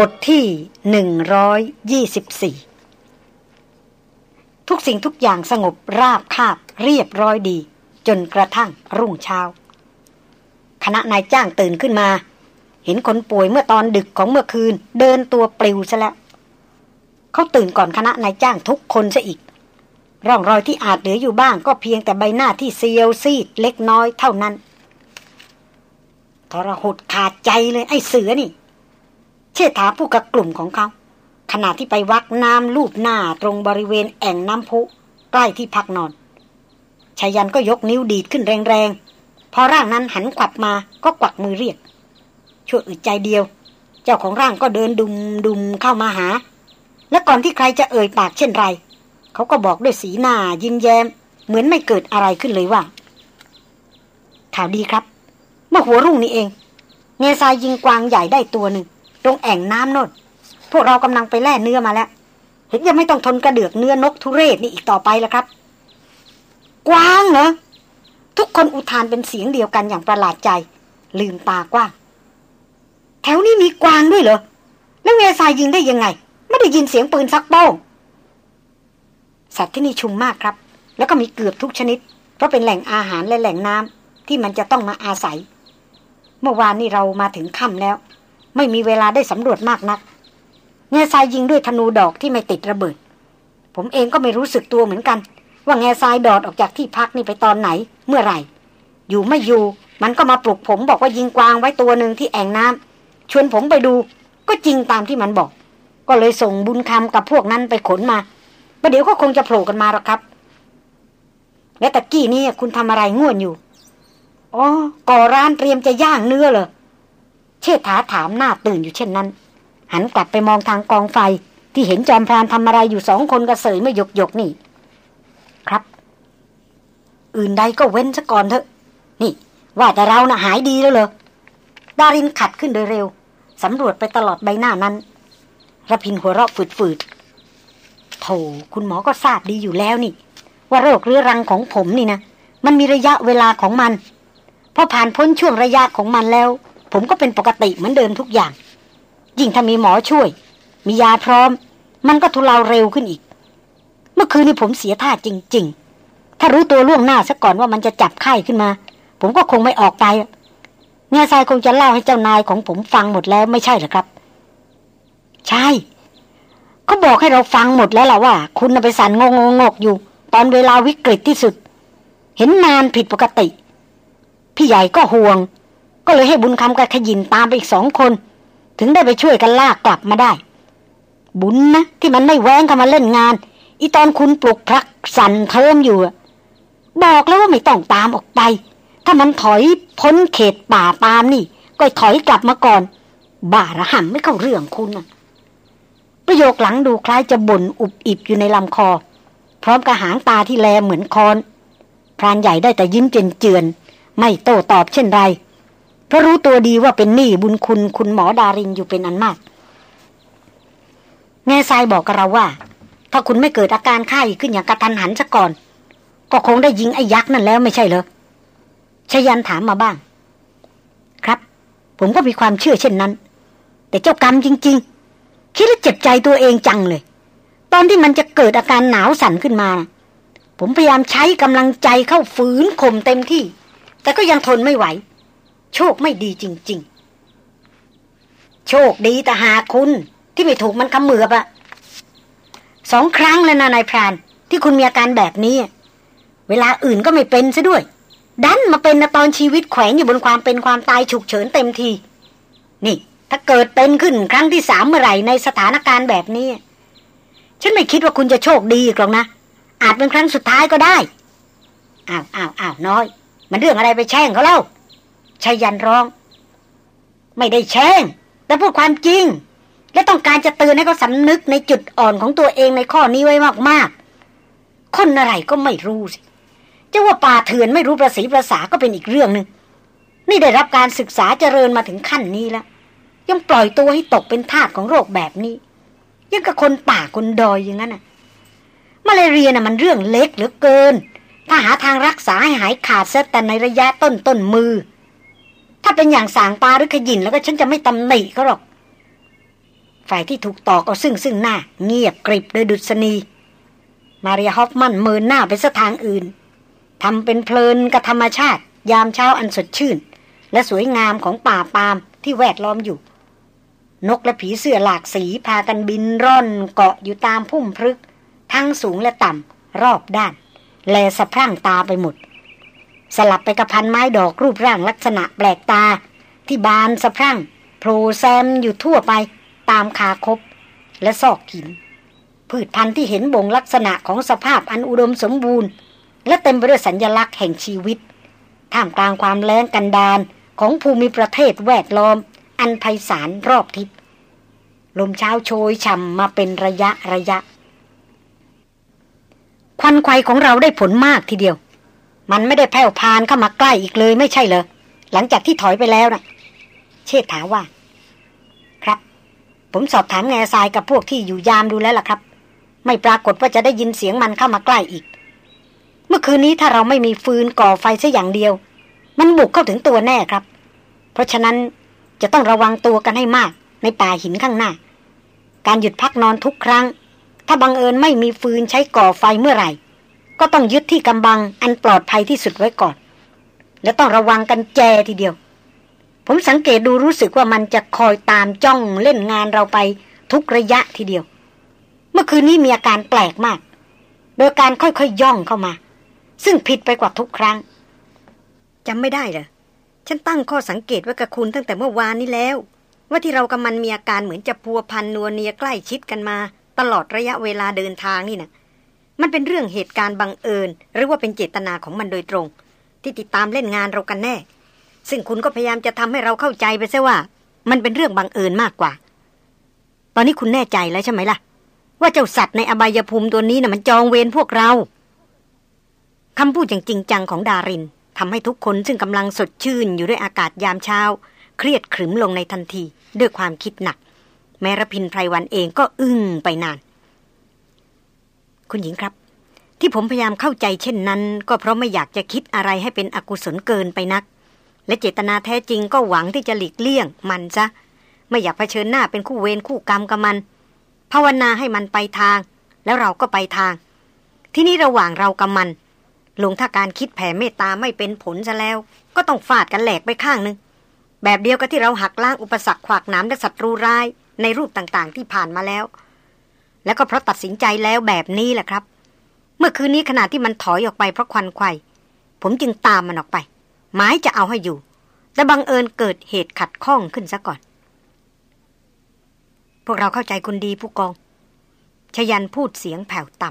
บทที่หนึ่งร้อยยี่สิบสี่ทุกสิ่งทุกอย่างสงบราบคาบเรียบร้อยดี จนกระทั่งรุ่งเช้า คณะนายจ้างตื่นขึ้นมา เห็นคนป่วยเมื่อตอนดึกของเมื่อคืน เดินตัวปลิวซะแล้วเขาตื่นก่อนคณะนายจ้างทุกคนซะอีก ร่องรอยที่อาจเหลืออยู่บ้างก็เพียงแต่ใบหน้าที่เซียวซีดเล็กน้อยเท่านั้นทรหดขาดใจเลยไอ้เสือนี่ เชษฐาผู้กับกลุ่มของเขา ขณะที่ไปวักน้ำลูบหน้าตรงบริเวณแอ่งน้ำพุใกล้ที่พักนอนชายันก็ยกนิ้วดีดขึ้นแรงๆ พอร่างนั้นหันขวับมาก็กวักมือเรียกช่วยอึดใจเดียว เจ้าของร่างก็เดินดุมดุมเข้ามาหา และก่อนที่ใครจะเอ่ยปากเช่นไร เขาก็บอกด้วยสีหน้ายิ้มแย้ม เหมือนไม่เกิดอะไรขึ้นเลยว่า ข่าวดีครับ เมื่อหัวรุ่งนี้เอง เงซายยิงกวางใหญ่ได้ตัวหนึ่ง ตรงแอ่งน้ำนนพวกเรากำลังไปแล่เนื้อมาแล้ว เห็นยังไม่ต้องทนกระเดือกเนื้อนกทุเรศนี่อีกต่อไปแล้วครับ กวางเหรอทุกคนอุทานเป็นเสียงเดียวกันอย่างประหลาดใจ ลืมตากว้าง แถวนี้มีกวางด้วยเหรอ แล้วเงซายยิงได้ยังไง ไม่ได้ยินเสียงปืนซักโป้งสัตว์ที่นี่ชุมมากครับ แล้วก็มีเกือบทุกชนิด เพราะเป็นแหล่งอาหารและแหล่งน้ำที่มันจะต้องมาอาศัย เมื่อวานนี้เรามาถึงค่ำแล้ว ไม่มีเวลาได้สำรวจมากนักแง่ทรายยิงด้วยธนูดอกที่ไม่ติดระเบิด ผมเองก็ไม่รู้สึกตัวเหมือนกัน ว่าแง่ทรายดอดออกจากที่พักนี่ไปตอนไหน เมื่อไหร่ อยู่ไม่อยู่ มันก็มาปลุกผมบอกว่ายิงกวางไว้ตัวหนึ่งที่แอ่งน้ำชวนผมไปดู ก็จริงตามที่มันบอก ก็เลยส่งบุญคำกับพวกนั้นไปขนมาประเดี๋ยวก็คงจะโผล่กันมาหรอกครับ และตะกี้นี่คุณทำอะไรง่วนอยู่อ๋อก่อร้านเตรียมจะย่างเนื้อเหรอ เชษฐาถามหน้าตื่นอยู่เช่นนั้น หันกลับไปมองทางกองไฟ ที่เห็นจอมพรานทำอะไรอยู่สองคนกระเสยเมื่อหยกหยกนี่ ครับ อื่นใดก็เว้นซะก่อนเถอะ นี่ ว่าแต่เรานะ่ะหายดีแล้วเหรอดารินขัดขึ้นโดยเร็วสำรวจไปตลอดใบหน้านั้นระพินหัวเราะฝืดๆโธ่คุณหมอก็ทราบดีอยู่แล้วนี่ ว่าโรคเรื้อรังของผมนี่นะมันมีระยะเวลาของมันพอผ่านพ้นช่วงระยะของมันแล้ว ผมก็เป็นปกติเหมือนเดิมทุกอย่าง ยิ่งถ้ามีหมอช่วย มียาพร้อม มันก็ทุเลาเร็วขึ้นอีก เมื่อคืนนี้ผมเสียท่าจริง ๆ ถ้ารู้ตัวล่วงหน้าซะก่อนว่ามันจะจับไข้ขึ้นมา ผมก็คงไม่ออกไปเงาทรายคงจะเล่าให้เจ้านายของผมฟังหมดแล้วไม่ใช่หรอครับ ใช่เขาบอกให้เราฟังหมดแล้วล่ะว่า คุณไปสั่นงงงกอยู่ ตอนเวลาวิกฤตที่สุด เห็นนานผิดปกติ พี่ใหญ่ก็ห่วง ก็เลยให้บุญคำกับขยินตามไปอีกสองคน ถึงได้ไปช่วยกันลากกลับมาได้ บุญนะที่มันไม่แว้งเข้ามาเล่นงาน อีตอนคุณปลุกพรักสั่นเทิมอยู่บอกแล้วว่าไม่ต้องตามออกไป ถ้ามันถอยพ้นเขตป่าตามนี่ ก็ถอยกลับมาก่อนบ้าระห่ำไม่เข้าเรื่องคุณนะประโยคหลังดูคล้ายจะบ่นอุบอิบอยู่ในลำคอ พร้อมกระหางตาที่แลเหมือนคอนพรานใหญ่ได้แต่ยิ้มเจือน ไม่โต้ตอบเช่นไร เพราะรู้ตัวดีว่าเป็นหนี้บุญคุณคุณหมอดารินอยู่เป็นอันมาก แง่ทรายบอกกับเราว่า ถ้าคุณไม่เกิดอาการไข้ขึ้นอย่างกระทันหันซะก่อน ก็คงได้ยิงไอ้ยักษ์นั่นแล้วไม่ใช่เหรอชยันถามมาบ้าง ครับ ผมก็มีความเชื่อเช่นนั้น แต่เจ้ากรรมจริง ๆ คิดแล้วเจ็บใจตัวเองจังเลย ตอนที่มันจะเกิดอาการหนาวสั่นขึ้นมา ผมพยายามใช้กำลังใจเข้าฝืนข่มเต็มที่ แต่ก็ยังทนไม่ไหว โชคไม่ดีจริง ๆ โชคดีแต่หาคุณที่ไม่ถูกมันคำเมือบอะสองครั้งแล้วนะนายพราน ที่คุณมีอาการแบบนี้ เวลาอื่นก็ไม่เป็นซะด้วย ดันมาเป็นตอนชีวิตแขวนอยู่บนความเป็นความตายฉุกเฉินเต็มที นี่ ถ้าเกิดเป็นขึ้นครั้งที่สามเมื่อไหร่ในสถานการณ์แบบนี้ ฉันไม่คิดว่าคุณจะโชคดีหรอกนะ อาจเป็นครั้งสุดท้ายก็ได้อ้าวอ้าวอ้าวน้อย มันเรื่องอะไรไปแช่งเขาเล่า ชายันร้อง ไม่ได้แช่งแต่พูดความจริง และต้องการจะเตือนให้เขาสำนึกในจุดอ่อนของตัวเองในข้อนี้ไว้มากๆ คนอะไรก็ไม่รู้สิจะว่าป่าเถื่อนไม่รู้ประสีประสาก็เป็นอีกเรื่องหนึ่งนี่ได้รับการศึกษาเจริญมาถึงขั้นนี้แล้วยังปล่อยตัวให้ตกเป็นทาสของโรคแบบนี้ ยังกับคนป่าคนดอยอย่างนั้นน่ะ มาเลเรียน่ะมันเรื่องเล็กเหลือเกิน ถ้าหาทางรักษาให้หายขาดเสียแต่ในระยะต้นต้นมือ ถ้าเป็นอย่างสางปลาหรือขยินแล้วก็ฉันจะไม่ตำหนิเขาหรอก ฝ่ายที่ถูกตอกเอาซึ่งซึ่งหน้า เงียบกริบโดยดุษณีมาริอาฮอฟมันเมินหน้าไปสทางอื่นทำเป็นเพลินกับธรรมชาติ ยามเช้าอันสดชื่น และสวยงามของป่าปามที่แวดล้อมอยู่ นกและผีเสื้อหลากสีพากันบินร่อนเกาะอยู่ตามพุ่มพฤกทั้งสูงและต่ำรอบด้าน แลสะพรั่งตาไปหมด สลับไปกับพันไม้ดอกรูปร่างลักษณะแปลกตา ที่บานสะพรั่งโผล่แซมอยู่ทั่วไปตามคาคบ และซอกหิน พืชพันธุ์ที่เห็นบ่งลักษณะของสภาพอันอุดมสมบูรณ์ และเต็มไปด้วยสัญญลักษณ์แห่งชีวิต ท่ามกลางความแล้งกันดานของภูมิประเทศแวดล้อม อันไพศาลรอบทิศลมเช้าโชยช่ำมาเป็นระยะระยะ ควันควายของเราได้ผลมากทีเดียว มันไม่ได้แผ่วพานเข้ามาใกล้อีกเลยไม่ใช่เหรอ หลังจากที่ถอยไปแล้วนะเชษฐาว่า ครับ ผมสอบถามแง่ทรายกับพวกที่อยู่ยามดูแล้วล่ะครับ ไม่ปรากฏว่าจะได้ยินเสียงมันเข้ามาใกล้อีก เมื่อคืนนี้ถ้าเราไม่มีฟืนก่อไฟแค่อย่างเดียว มันบุกเข้าถึงตัวแน่ครับ เพราะฉะนั้นจะต้องระวังตัวกันให้มาก ในป่าหินข้างหน้า การหยุดพักนอนทุกครั้ง ถ้าบังเอิญไม่มีฟืนใช้ก่อไฟเมื่อไหร่ ก็ต้องยึดที่กำบังอันปลอดภัยที่สุดไว้ก่อน และต้องระวังกันแจทีเดียว ผมสังเกตดูรู้สึกว่ามันจะคอยตามจ้องเล่นงานเราไปทุกระยะทีเดียว เมื่อคืนนี้มีอาการแปลกมาก โดยการค่อยๆยย่องเข้ามา ซึ่งผิดไปกว่าทุกครั้งจำไม่ได้เหรอฉันตั้งข้อสังเกตไว้กับคุณตั้งแต่เมื่อวานนี้แล้ว ว่าที่เรากับมันมีอาการเหมือนจะพัวพันนัวเนียใกล้ชิดกันมา ตลอดระยะเวลาเดินทางนี่นะ มันเป็นเรื่องเหตุการณ์บังเอิญ หรือว่าเป็นเจตนาของมันโดยตรง ที่ติดตามเล่นงานเรากันแน่ ซึ่งคุณก็พยายามจะทำให้เราเข้าใจไปซะว่า มันเป็นเรื่องบังเอิญมากกว่า ตอนนี้คุณแน่ใจแล้วใช่ไหมล่ะ ว่าเจ้าสัตว์ในอบายภูมิตัวนี้นะ่ะมันจองเวรพวกเราคำพูดอย่างจริงจังของดารินทำให้ทุกคนซึ่งกำลังสดชื่นอยู่ด้วยอากาศยามเช้า เครียดขรึมลงในทันทีด้วยความคิดหนัก แมรพินไพรวันเองก็อึ้งไปนาน คุณหญิงครับ ที่ผมพยายามเข้าใจเช่นนั้น ก็เพราะไม่อยากจะคิดอะไรให้เป็นอกุศลเกินไปนัก และเจตนาแท้จริงก็หวังที่จะหลีกเลี่ยง มันซะไม่อยากเผชิญหน้าเป็นคู่เวรคู่กรรมกับมัน ภาวนาให้มันไปทาง แล้วเราก็ไปทาง ที่นี้ระหว่างเรากับมันลงถ้าการคิดแผ่เมตตาไม่เป็นผลซะแล้ว ก็ต้องฟาดกันแหลกไปข้างหนึ่งแบบเดียวกับที่เราหักล้างอุปสรรคขวากน้ำและศัตรูร้ายในรูปต่างๆ ที่ผ่านมาแล้ว แล้วก็เพราะตัดสินใจแล้วแบบนี้แหละครับ เมื่อคืนนี้ขณะที่มันถอยออกไปเพราะควันไข่ผมจึงตามมันออกไป หมายจะเอาให้อยู่ แต่บังเอิญเกิดเหตุขัดข้องขึ้นซะก่อน พวกเราเข้าใจคุณดีผู้กอง ชยันพูดเสียงแผ่วต่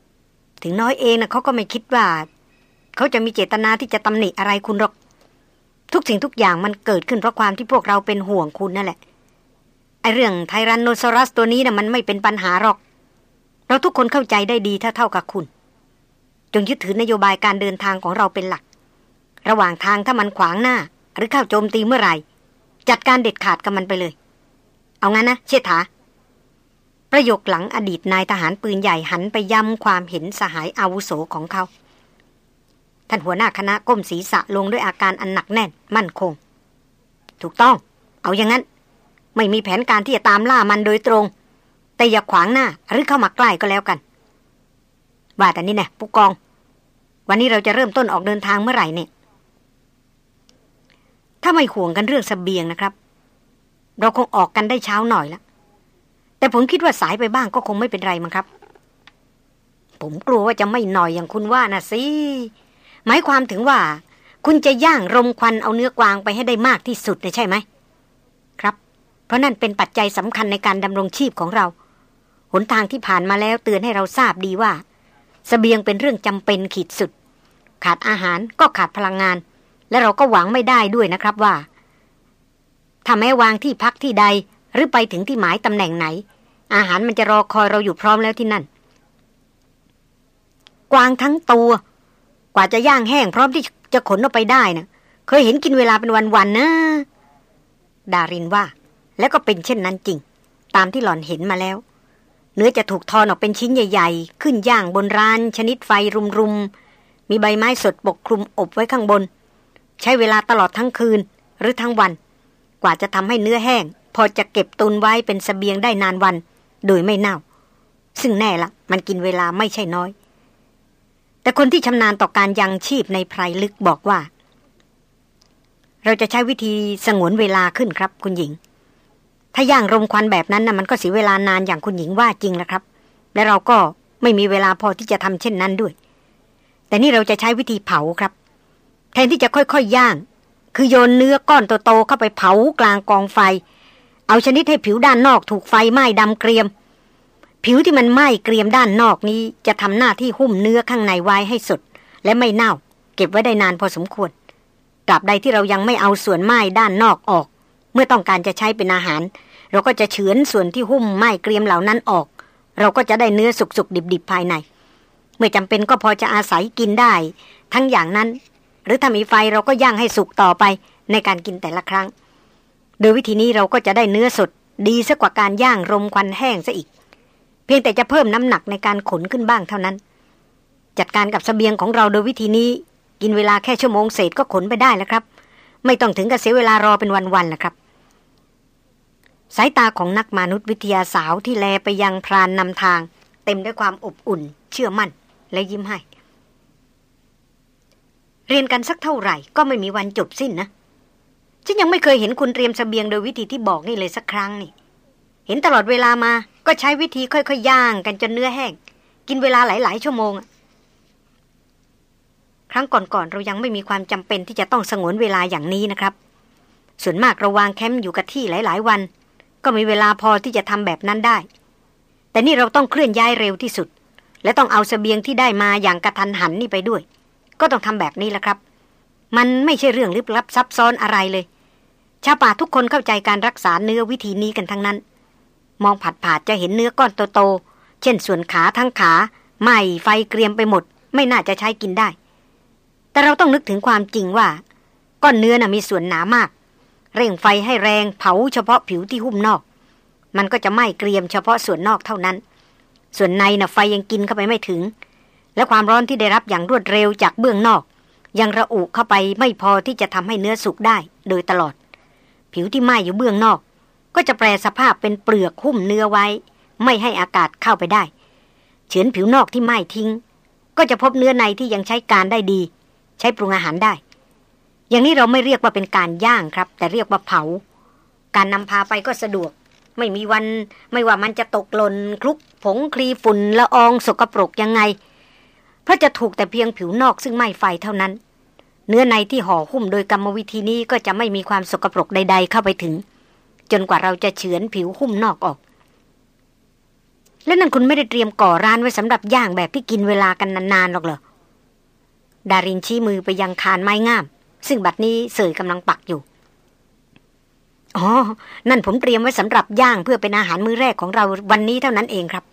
ำถึงน้อยเองนะเขาก็ไม่คิดว่า เขาจะมีเจตนาที่จะตำหนิอะไรคุณหรอก ทุกสิ่งทุกอย่างมันเกิดขึ้นเพราะความที่พวกเราเป็นห่วงคุณนั่นแหละ ไอเรื่องไทรันโนซอรัสตัวนี้นะ่ะมันไม่เป็นปัญหาหรอก เราทุกคนเข้าใจได้ดีถ้าเท่ากับคุณ จงยึดถือนโยบายการเดินทางของเราเป็นหลัก ระหว่างทางถ้ามันขวางหน้า หรือเข้าโจมตีเมื่อไหร่ จัดการเด็ดขาดกับมันไปเลย เอางั้นนะเชษฐา ประโยคหลังอดีตนายทหารปืนใหญ่หันไปย้ำความเห็นสหายอาวุโสของเขา ท่านหัวหน้าคณะก้มศีรษะลงด้วยอาการอันหนักแน่น มั่นคง ถูกต้อง เอาอย่างนั้น ไม่มีแผนการที่จะตามล่ามันโดยตรง แต่อย่าขวางหน้า หรือเข้ามาใกล้ก็แล้วกัน ว่าแต่นี่น่ผู้กอง วันนี้เราจะเริ่มต้นออกเดินทางเมื่อไหร่เนี่ย ถ้าไม่ห่วงกันเรื่องสเสบียงนะครับ เราคงออกกันได้เช้าหน่อยละแต่ผมคิดว่าสายไปบ้างก็คงไม่เป็นไรมั้งครับ ผมกลัวว่าจะไม่หน่อยอย่างคุณว่านะสิหมายความถึงว่า คุณจะย่างรมควันเอาเนื้อกวางไปให้ได้มากที่สุดใช่ไหม ราะนั่นเป็นปัจจัยสำคัญในการดำรงชีพของเรา หนทางที่ผ่านมาแล้วเตือนให้เราทราบดีว่าสเสบียงเป็นเรื่องจำเป็นขีดสุด ขาดอาหารก็ขาดพลังงาน และเราก็หวังไม่ได้ด้วยนะครับว่า ถ้าแม้วางที่พักที่ใด หรือไปถึงที่หมายตำแหน่งไหน อาหารมันจะรอคอยเราอยู่พร้อมแล้วที่นั่น กวางทั้งตัว กว่าจะย่างแห้งพร้อมที่จะขนออกไปได้นะเคยเห็นกินเวลาเป็นวันๆนะดารินว่า แล้วก็เป็นเช่นนั้นจริง ตามที่หล่อนเห็นมาแล้ว เนื้อจะถูกทอนออกเป็นชิ้นใหญ่ ๆ ขึ้นย่างบนร้าน ชนิดไฟรุมๆ มีใบไม้สดปกคลุมอบไว้ข้างบน ใช้เวลาตลอดทั้งคืนหรือทั้งวัน กว่าจะทำให้เนื้อแห้ง พอจะเก็บตุนไว้เป็นสเสบียงได้นานวัน โดยไม่เน่า ซึ่งแน่ละมันกินเวลาไม่ใช่น้อย แต่คนที่ชำนาญต่อการยังชีพในไพรลึกบอกว่าเราจะใช้วิธีสงวนเวลาขึ้นครับคุณหญิง ถ้าย่างรมควันแบบนั้นนะ่ะมันก็เสียเวลานานอย่างคุณหญิงว่าจริงแล้วครับ และเราก็ไม่มีเวลาพอที่จะทำเช่นนั้นด้วย แต่นี่เราจะใช้วิธีเผาครับ แทนที่จะค่อยๆยย่าง คือโยนเนื้อก้อนโตๆเข้าไปเผากลางกองไฟ เอาชนิดให้ผิวด้านนอกถูกไฟไหม้ดำเกรียม ผิวที่มันไหม้เกรียมด้านนอกนี้ จะทำหน้าที่หุ้มเนื้อข้างในไว้ให้สุด และไม่เน่า เก็บไว้ได้นานพอสมควรตราบใดที่เรายังไม่เอาส่วนไหม้ด้านนอกออก เมื่อต้องการจะใช้เป็นอาหาร เราก็จะเฉือนส่วนที่หุ้มไหม้เกรียมเหล่านั้นออก เราก็จะได้เนื้อสุกๆดิบๆภายใน เมื่อจำเป็นก็พอจะอาศัยกินได้ ทั้งอย่างนั้น หรือถ้ามีไฟเราก็ย่างให้สุกต่อไปในการกินแต่ละครั้ง โดยวิธีนี้เราก็จะได้เนื้อสดดีซะกว่าการย่างรมควันแห้งซะอีก เพียงแต่จะเพิ่มน้ำหนักในการขนขึ้นบ้างเท่านั้น จัดการกับสเสบียงของเราโดยวิธีนี้ กินเวลาแค่ชั่วโมงเศษก็ขนไปได้แล้วครับ ไม่ต้องถึงกับเสียเวลารอเป็นวันๆนะครับ สายตาของนักมนุษยวิทยาสาวที่แลไปยังพรานนำทาง เต็มด้วยความอบอุ่น เชื่อมั่น และยิ้มให้ เรียนกันสักเท่าไหร่ก็ไม่มีวันจบสิ้นนะ ฉันยังไม่เคยเห็นคุณเตรียมสเสบียงโดยวิธีที่บอกนี่เลยสักครั้งนี่ เห็นตลอดเวลามาก็ใช้วิธีค่อยๆย่างกันจนเนื้อแห้ง กินเวลาหลายๆชั่วโมงครั้งก่อนๆเรายังไม่มีความจำเป็นที่จะต้องสงวนเวลาอย่างนี้นะครับ ส่วนมากเราวางแคมป์อยู่กับที่หลาย ๆ วัน ก็มีเวลาพอที่จะทำแบบนั้นได้ แต่นี่เราต้องเคลื่อนย้ายเร็วที่สุด และต้องเอาสเสบียงที่ได้มาอย่างกระทันหันนี่ไปด้วย ก็ต้องทำแบบนี้แหละครับ มันไม่ใช่เรื่องลึกลับซับซ้อนอะไรเลย ชาวป่าทุกคนเข้าใจการรักษาเนื้อวิธีนี้กันทั้งนั้น มองผัดผาดจะเห็นเนื้อก้อนโตๆเช่นส่วนขาทั้งขาไหมไฟเกรียมไปหมด ไม่น่าจะใช้กินได้ แต่เราต้องนึกถึงความจริงว่า ก้อนเนื้อน่ะมีส่วนหนามาก เร่งไฟให้แรงเผาเฉพาะผิวที่หุ้มนอก มันก็จะไหม้เกรียมเฉพาะส่วนนอกเท่านั้น ส่วนในน่ะไฟยังกินเข้าไปไม่ถึง และความร้อนที่ได้รับอย่างรวดเร็วจากเบื้องนอก ยังระอุเข้าไปไม่พอที่จะทำให้เนื้อสุกได้ โดยตลอด ผิวที่ไหม้อยู่เบื้องนอก ก็จะแปลสภาพเป็นเปลือกหุ้มเนื้อไว้ ไม่ให้อากาศเข้าไปได้เฉือนผิวนอกที่ไหม้ทิ้ง ก็จะพบเนื้อในที่ยังใช้การได้ดี ใช้ปรุงอาหารได้ อย่างนี้เราไม่เรียกว่าเป็นการย่างครับ แต่เรียกว่าเผา การนำพาไปก็สะดวก ไม่มีวันไม่ว่ามันจะตกหล่นคลุกผงคลีฝุ่นละอองสกปรกยังไง เพราะจะถูกแต่เพียงผิวนอกซึ่งไม่ไฟเท่านั้น เนื้อในที่ห่อหุ้มโดยกรรมวิธีนี้ก็จะไม่มีความสกปรกใด ๆ เข้าไปถึง จนกว่าเราจะเฉือนผิวหุ้มนอกออก แล้วนั่นคุณไม่ได้เตรียมก่อร้านไว้สำหรับย่างแบบที่กินเวลากันนานๆหรอกเหรอดารินชี้มือไปยังคานไม้งาม ซึ่งบัดนี้เสยกำลังปักอยู่อ๋อ นั่นผมเตรียมไว้สำหรับย่างเพื่อเป็นอาหารมื้อแรกของเราวันนี้เท่านั้นเองครับ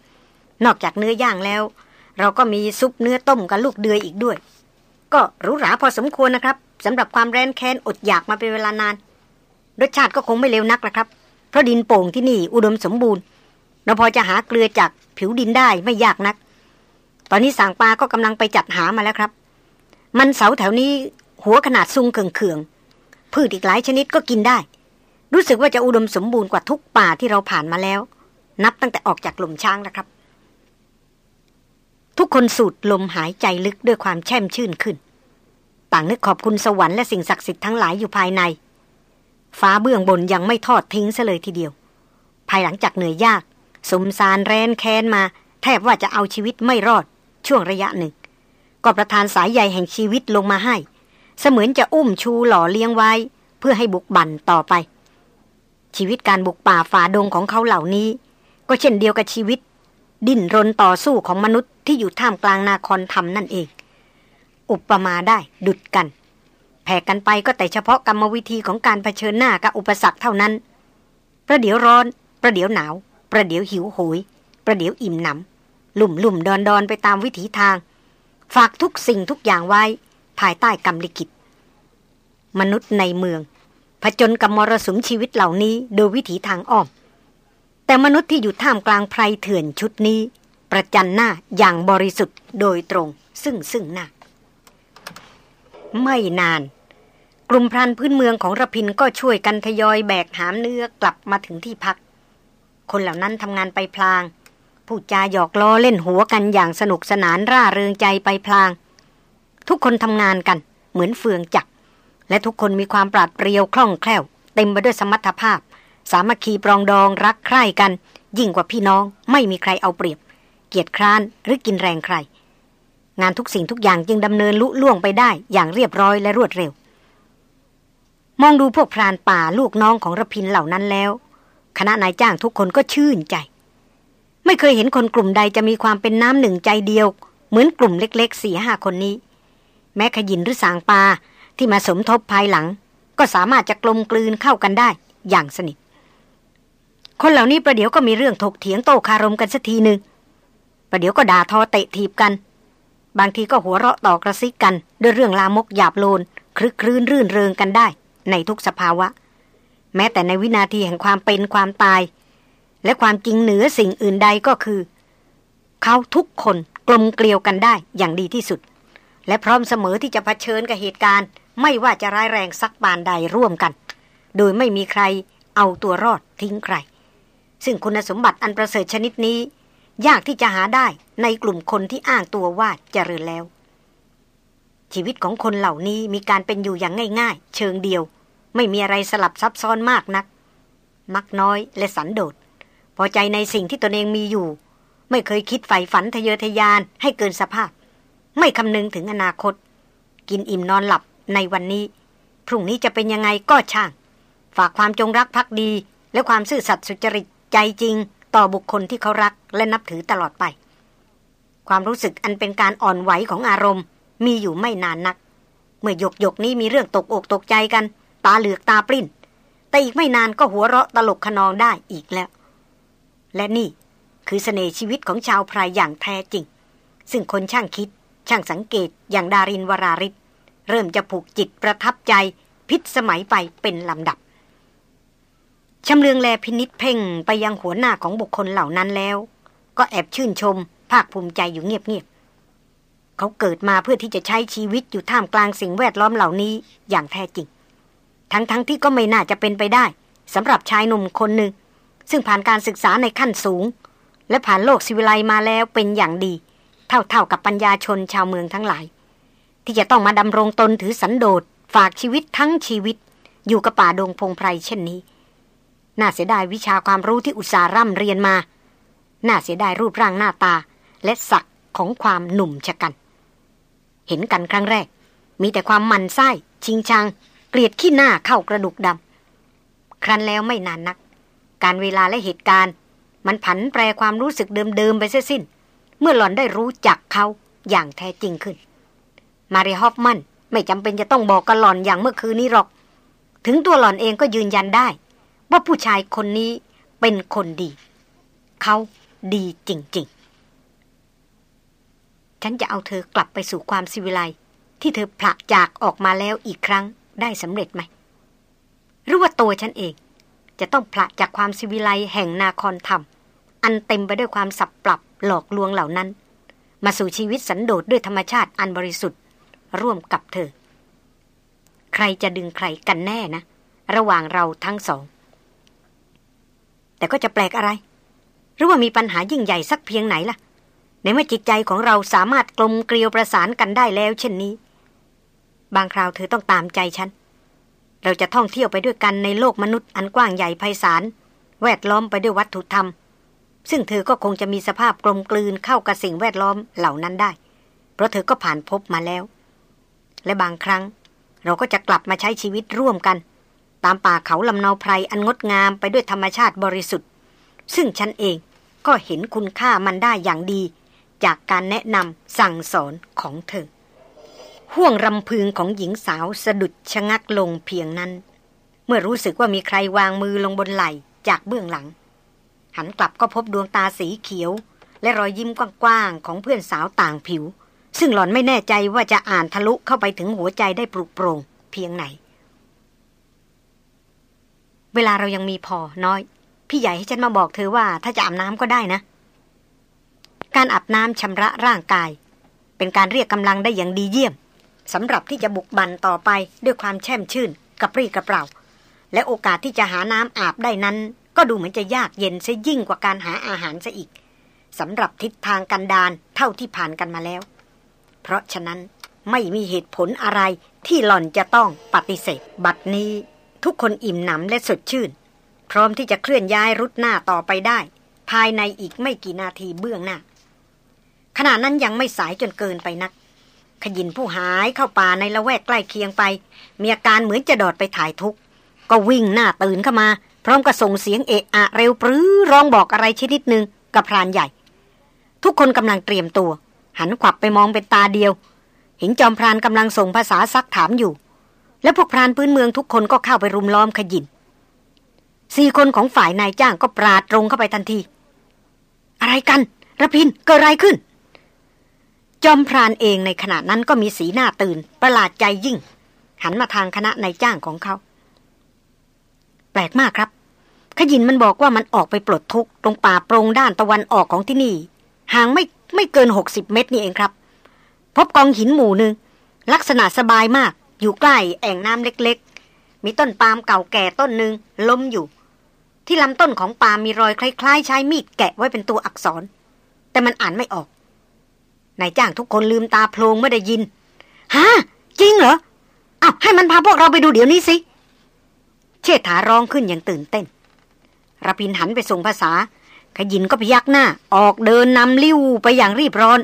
นอกจากเนื้อย่างแล้ว เราก็มีซุปเนื้อต้มกับลูกเดือยอีกด้วย ก็หรูหราพอสมควรนะครับสำหรับความแร้นแค้นอดอยากมาเป็นเวลานาน รสชาติก็คงไม่เลวนักละครับ เพราะดินโป่งที่นี่อุดมสมบูรณ์ เราพอจะหาเกลือจากผิวดินได้ไม่ยากนัก ตอนนี้สางปลาก็กำลังไปจัดหามาแล้วครับ มันเสาแถวนี้ หัวขนาดซุงเคืองๆพืชอีกหลายชนิดก็กินได้ รู้สึกว่าจะอุดมสมบูรณ์กว่าทุกป่าที่เราผ่านมาแล้ว นับตั้งแต่ออกจากกลุ่มช้างแล้วครับ ทุกคนสูดลมหายใจลึกด้วยความแช่มชื่นขึ้น ต่างนึกขอบคุณสวรรค์และสิ่งศักดิ์สิทธิ์ทั้งหลายอยู่ภายใน ฟ้าเบื้องบนยังไม่ทอดทิ้งซะเลยทีเดียว ภายหลังจากเหนื่อยยากสมสารแรนแค้นมา แทบว่าจะเอาชีวิตไม่รอด ช่วงระยะหนึ่ง ก็ประทานสายใยแห่งชีวิตลงมาให้ เสมือนจะอุ้มชูหล่อเลี้ยงไว้ เพื่อให้บุกบั่นต่อไป ชีวิตการบุกป่าฝ่าดงของเขาเหล่านี้ ก็เช่นเดียวกับชีวิต ดิ้นรนต่อสู้ของมนุษย์ที่อยู่ท่ามกลางนาคอนธรรมนั่นเอง อุปมาได้ดุดกันแผ่กันไปก็แต่เฉพาะกรรมวิธีของการเผชิญหน้ากับอุปสรรคเท่านั้น ประเดี๋ยวร้อน ประเดี๋ยวหนาว ประเดี๋ยวหิวโหย ประเดี๋ยวอิ่มหนำลุ่มลุ่มดอนดอนไปตามวิถีทาง ฝากทุกสิ่งทุกอย่างไว้ ภายใต้กรรมลิขิต มนุษย์ในเมือง ผจญกับมรสุมชีวิตเหล่านี้โดยวิถีทางอ้อม แต่มนุษย์ที่อยู่ท่ามกลางไพรเถื่อนชุดนี้ ประจันหน้าอย่างบริสุทธิ์โดยตรง ซึ่งซึ่งหน้า ไม่นาน กลุ่มพรานพื้นเมืองของระพินก็ช่วยกันทยอยแบกหามเนื้อกลับมาถึงที่พัก คนเหล่านั้นทำงานไปพลางพูดจาหยอกล้อเล่นหัวกันอย่างสนุกสนานร่าเริงใจไปพลาง ทุกคนทำงานกัน เหมือนเฟืองจักและทุกคนมีความปราดเปรียวคล่องแคล่ว เต็มไปด้วยสมรรถภาพ สามัคคีปรองดองรักใคร่กัน ยิ่งกว่าพี่น้องไม่มีใครเอาเปรียบ เกียรติคร้านหรือกินแรงใคร งานทุกสิ่งทุกอย่างจึงดำเนินลุล่วงไปได้อย่างเรียบร้อยและรวดเร็ว มองดูพวกพรานป่าลูกน้องของระพินเหล่านั้นแล้ว คณะนายจ้างทุกคนก็ชื่นใจ ไม่เคยเห็นคนกลุ่มใดจะมีความเป็นน้ำหนึ่งใจเดียวเหมือนกลุ่มเล็กๆสี่ห้าคนนี้ แม้ขยินหรือสางปลาที่มาสมทบภายหลัง ก็สามารถจะกลมกลืนเข้ากันได้อย่างสนิท คนเหล่านี้ประเดี๋ยวก็มีเรื่องถกเถียงโต้คารมกันสักทีหนึ่งประเดี๋ยวก็ด่าทอเตะทีบกัน บางทีก็หัวเราะต่อกระซิกกัน ด้วยเรื่องลามกหยาบโลนคลึกคลื่นรื่นเริงกันได้ ในทุกสภาวะ แม้แต่ในวินาทีแห่งความเป็นความตาย และความจริงเหนือสิ่งอื่นใดก็คือ เขาทุกคนกลมเกลียวกันได้อย่างดีที่สุด และพร้อมเสมอที่จะะเผชิญกับเหตุการณ์ ไม่ว่าจะร้ายแรงสักปานใดร่วมกัน โดยไม่มีใครเอาตัวรอดทิ้งใคร ซึ่งคุณสมบัติอันประเสริฐชนิดนี้ ยากที่จะหาได้ในกลุ่มคนที่อ้างตัวว่าเจริญแล้ว ชีวิตของคนเหล่านี้มีการเป็นอยู่อย่างง่าย ๆ เชิงเดียว ไม่มีอะไรสลับซับซ้อนมากนัก มักน้อยและสันโดษพอใจในสิ่งที่ตนเองมีอยู่ ไม่เคยคิดใฝ่ฝันทะเยอทะยานให้เกินสภาพ ไม่คำนึงถึงอนาคต กินอิ่มนอนหลับในวันนี้ พรุ่งนี้จะเป็นยังไงก็ช่าง ฝากความจงรักภักดี และความซื่อสัตย์สุจริตใจจริง ต่อบุคคลที่เขารักและนับถือตลอดไป ความรู้สึกอันเป็นการอ่อนไหวของอารมณ์ มีอยู่ไม่นานนัก เมื่อหยกหยกนี้มีเรื่องตกอกตกใจกัน ตาเหลือกตาปลิ้น แต่อีกไม่นานก็หัวเราะตลกขนองได้อีกแล้ว และนี่คือสเสน่ห์ชีวิตของชาวไพรอย่างแท้จริง ซึ่งคนช่างคิด ช่างสังเกตอย่างดารินวราริศเริ่มจะผูกจิตประทับใจพิษสมัยไปเป็นลำดับชำเลืองแลพินิษเพ่งไปยังหัวหน้าของบุคคลเหล่านั้นแล้ว ก็แอบชื่นชม ภาคภูมิใจอยู่เงียบๆเขาเกิดมาเพื่อที่จะใช้ชีวิตอยู่ท่ามกลางสิ่งแวดล้อมเหล่านี้อย่างแท้จริง ทั้งๆทที่ก็ไม่น่าจะเป็นไปได้สำหรับชายหนุ่มคนหนึ่ง ซึ่งผ่านการศึกษาในขั้นสูง และผ่านโลกสิวิไลมาแล้วเป็นอย่างดี เท่าๆกับปัญญาชนชาวเมืองทั้งหลาย ที่จะต้องมาดำรงตนถือสันโดษฝากชีวิตทั้งชีวิต อยู่กับป่าดงพงไพรเช่นนี้ น่าเสียดายวิชาความรู้ที่อุตสาหร่ำเรียนมา น่าเสียดายรูปร่างหน้าตา และศักดิ์ของความหนุ่มชะกัน เห็นกันครั้งแรก มีแต่ความมันไส้ชิงชัง เกลียดขี้หน้าเข้ากระดูกดำครั้นแล้วไม่นานนัก การเวลาและเหตุการณ์ มันผันแปรความรู้สึกเดิมๆไปเสียสิ้น เมื่อหล่อนได้รู้จักเขาอย่างแท้จริงขึ้น มาริฮอฟมันไม่จำเป็นจะต้องบอกกับหล่อนอย่างเมื่อคืนนี้หรอก ถึงตัวหล่อนเองก็ยืนยันได้ ว่าผู้ชายคนนี้เป็นคนดี เขาดีจริง ๆ ฉันจะเอาเธอกลับไปสู่ความสิวิไลที่เธอผละจากออกมาแล้วอีกครั้งได้สำเร็จไหม หรือว่าตัวฉันเอง จะต้องผละจากความสิวิไลแห่งนาครธรรม อันเต็มไปด้วยความสับปรับหลอกลวงเหล่านั้น มาสู่ชีวิตสันโดษด้วยธรรมชาติอันบริสุทธิ์ ร่วมกับเธอ ใครจะดึงใครกันแน่นะ ระหว่างเราทั้งสอง แต่ก็จะแปลกอะไร หรือว่ามีปัญหายิ่งใหญ่สักเพียงไหนล่ะ ในเมื่อจิตใจของเราสามารถกลมเกลียวประสานกันได้แล้วเช่นนี้ บางคราวเธอต้องตามใจฉันเราจะท่องเที่ยวไปด้วยกันในโลกมนุษย์อันกว้างใหญ่ไพศาลแวดล้อมไปด้วยวัตถุธรรม ซึ่งเธอก็คงจะมีสภาพกลมกลืนเข้ากับสิ่งแวดล้อมเหล่านั้นได้ เพราะเธอก็ผ่านพบมาแล้ว และบางครั้ง เราก็จะกลับมาใช้ชีวิตร่วมกัน ตามป่าเขาลำนาไพรอันงดงามไปด้วยธรรมชาติบริสุทธิ์ ซึ่งฉันเองก็เห็นคุณค่ามันได้อย่างดี จากการแนะนำสั่งสอนของเธอ ห่วงรำพึงของหญิงสาวสะดุดชะงักลงเพียงนั้น เมื่อรู้สึกว่ามีใครวางมือลงบนไหล่จากเบื้องหลัง หันกลับก็พบดวงตาสีเขียว และรอยยิ้มกว้างๆของเพื่อนสาวต่างผิว ซึ่งหล่อนไม่แน่ใจว่าจะอ่านทะลุเข้าไปถึงหัวใจได้ปลุกโปร่งเพียงไหน เวลาเรายังมีพอน้อย พี่ใหญ่ให้ฉันมาบอกเธอว่าถ้าจะอาบน้ำก็ได้นะ การอาบน้ำชำระร่างกาย เป็นการเรียกกำลังได้อย่างดีเยี่ยมสำหรับที่จะบุกบันต่อไปด้วยความแช่มชื่นกระปรี้กระเปร่า และโอกาสที่จะหาน้ำอาบได้นั้น ก็ดูเหมือนจะยากเย็นซะยิ่งกว่าการหาอาหารซะอีกสำหรับทิศทางกันดานเท่าที่ผ่านกันมาแล้ว เพราะฉะนั้นไม่มีเหตุผลอะไรที่หล่อนจะต้องปฏิเสธ บัดนี้ทุกคนอิ่มหนำและสดชื่น พร้อมที่จะเคลื่อนย้ายรุดหน้าต่อไปได้ ภายในอีกไม่กี่นาทีเบื้องหน้าขณะนั้นยังไม่สายจนเกินไปนัก ขยินผู้หายเข้าป่าในละแวกใกล้เคียงไป มีอาการเหมือนจะดอดไปถ่ายทุกก็วิ่งหน้าตื่นเข้ามา ร้อมกับส่งเสียงเอะอะเร็วปรือร้องบอกอะไรชนิดหนึ่งกับพรานใหญ่ ทุกคนกำลังเตรียมตัว หันขวับไปมองเป็นตาเดียว เห็นจอมพรานกำลังส่งภาษาซักถามอยู่ และพวกพรานพื้นเมืองทุกคนก็เข้าไปรุมล้อมขยินสี่คนของฝ่ายนายจ้างก็ปราดตรงเข้าไปทันที อะไรกันระพินเกิดอะไรขึ้น จอมพรานเองในขณะนั้นก็มีสีหน้าตื่น ประหลาดใจยิ่ง หันมาทางคณะนายจ้างของเขา แปลกมากครับ ขยินมันบอกว่ามันออกไปปลดทุกตรงป่าโปรงด้านตะวันออกของที่นี่ ห่างไม่ไม่เกินหกสิบเมตรนี่เองครับ พบกองหินหมู่หนึ่งลักษณะสบายมาก อยู่ใกล้แอ่งน้ำเล็กๆ มีต้นปาล์มเก่าแก่ต้นหนึ่งล้มอยู่ ที่ลำต้นของปาล์มมีรอยคล้ายๆใช้มีดแกะไว้เป็นตัวอักษร แต่มันอ่านไม่ออกนายจ้างทุกคนลืมตาโพลงเมื่อได้ยินฮะจริงเหรออ้าวให้มันพาพวกเราไปดูเดี๋ยวนี้สิเชษฐาร้องขึ้นอย่างตื่นเต้น รพินหันไปส่งภาษา ขยินก็พยักหน้า ออกเดินนำลิ้วไปอย่างรีบร้อน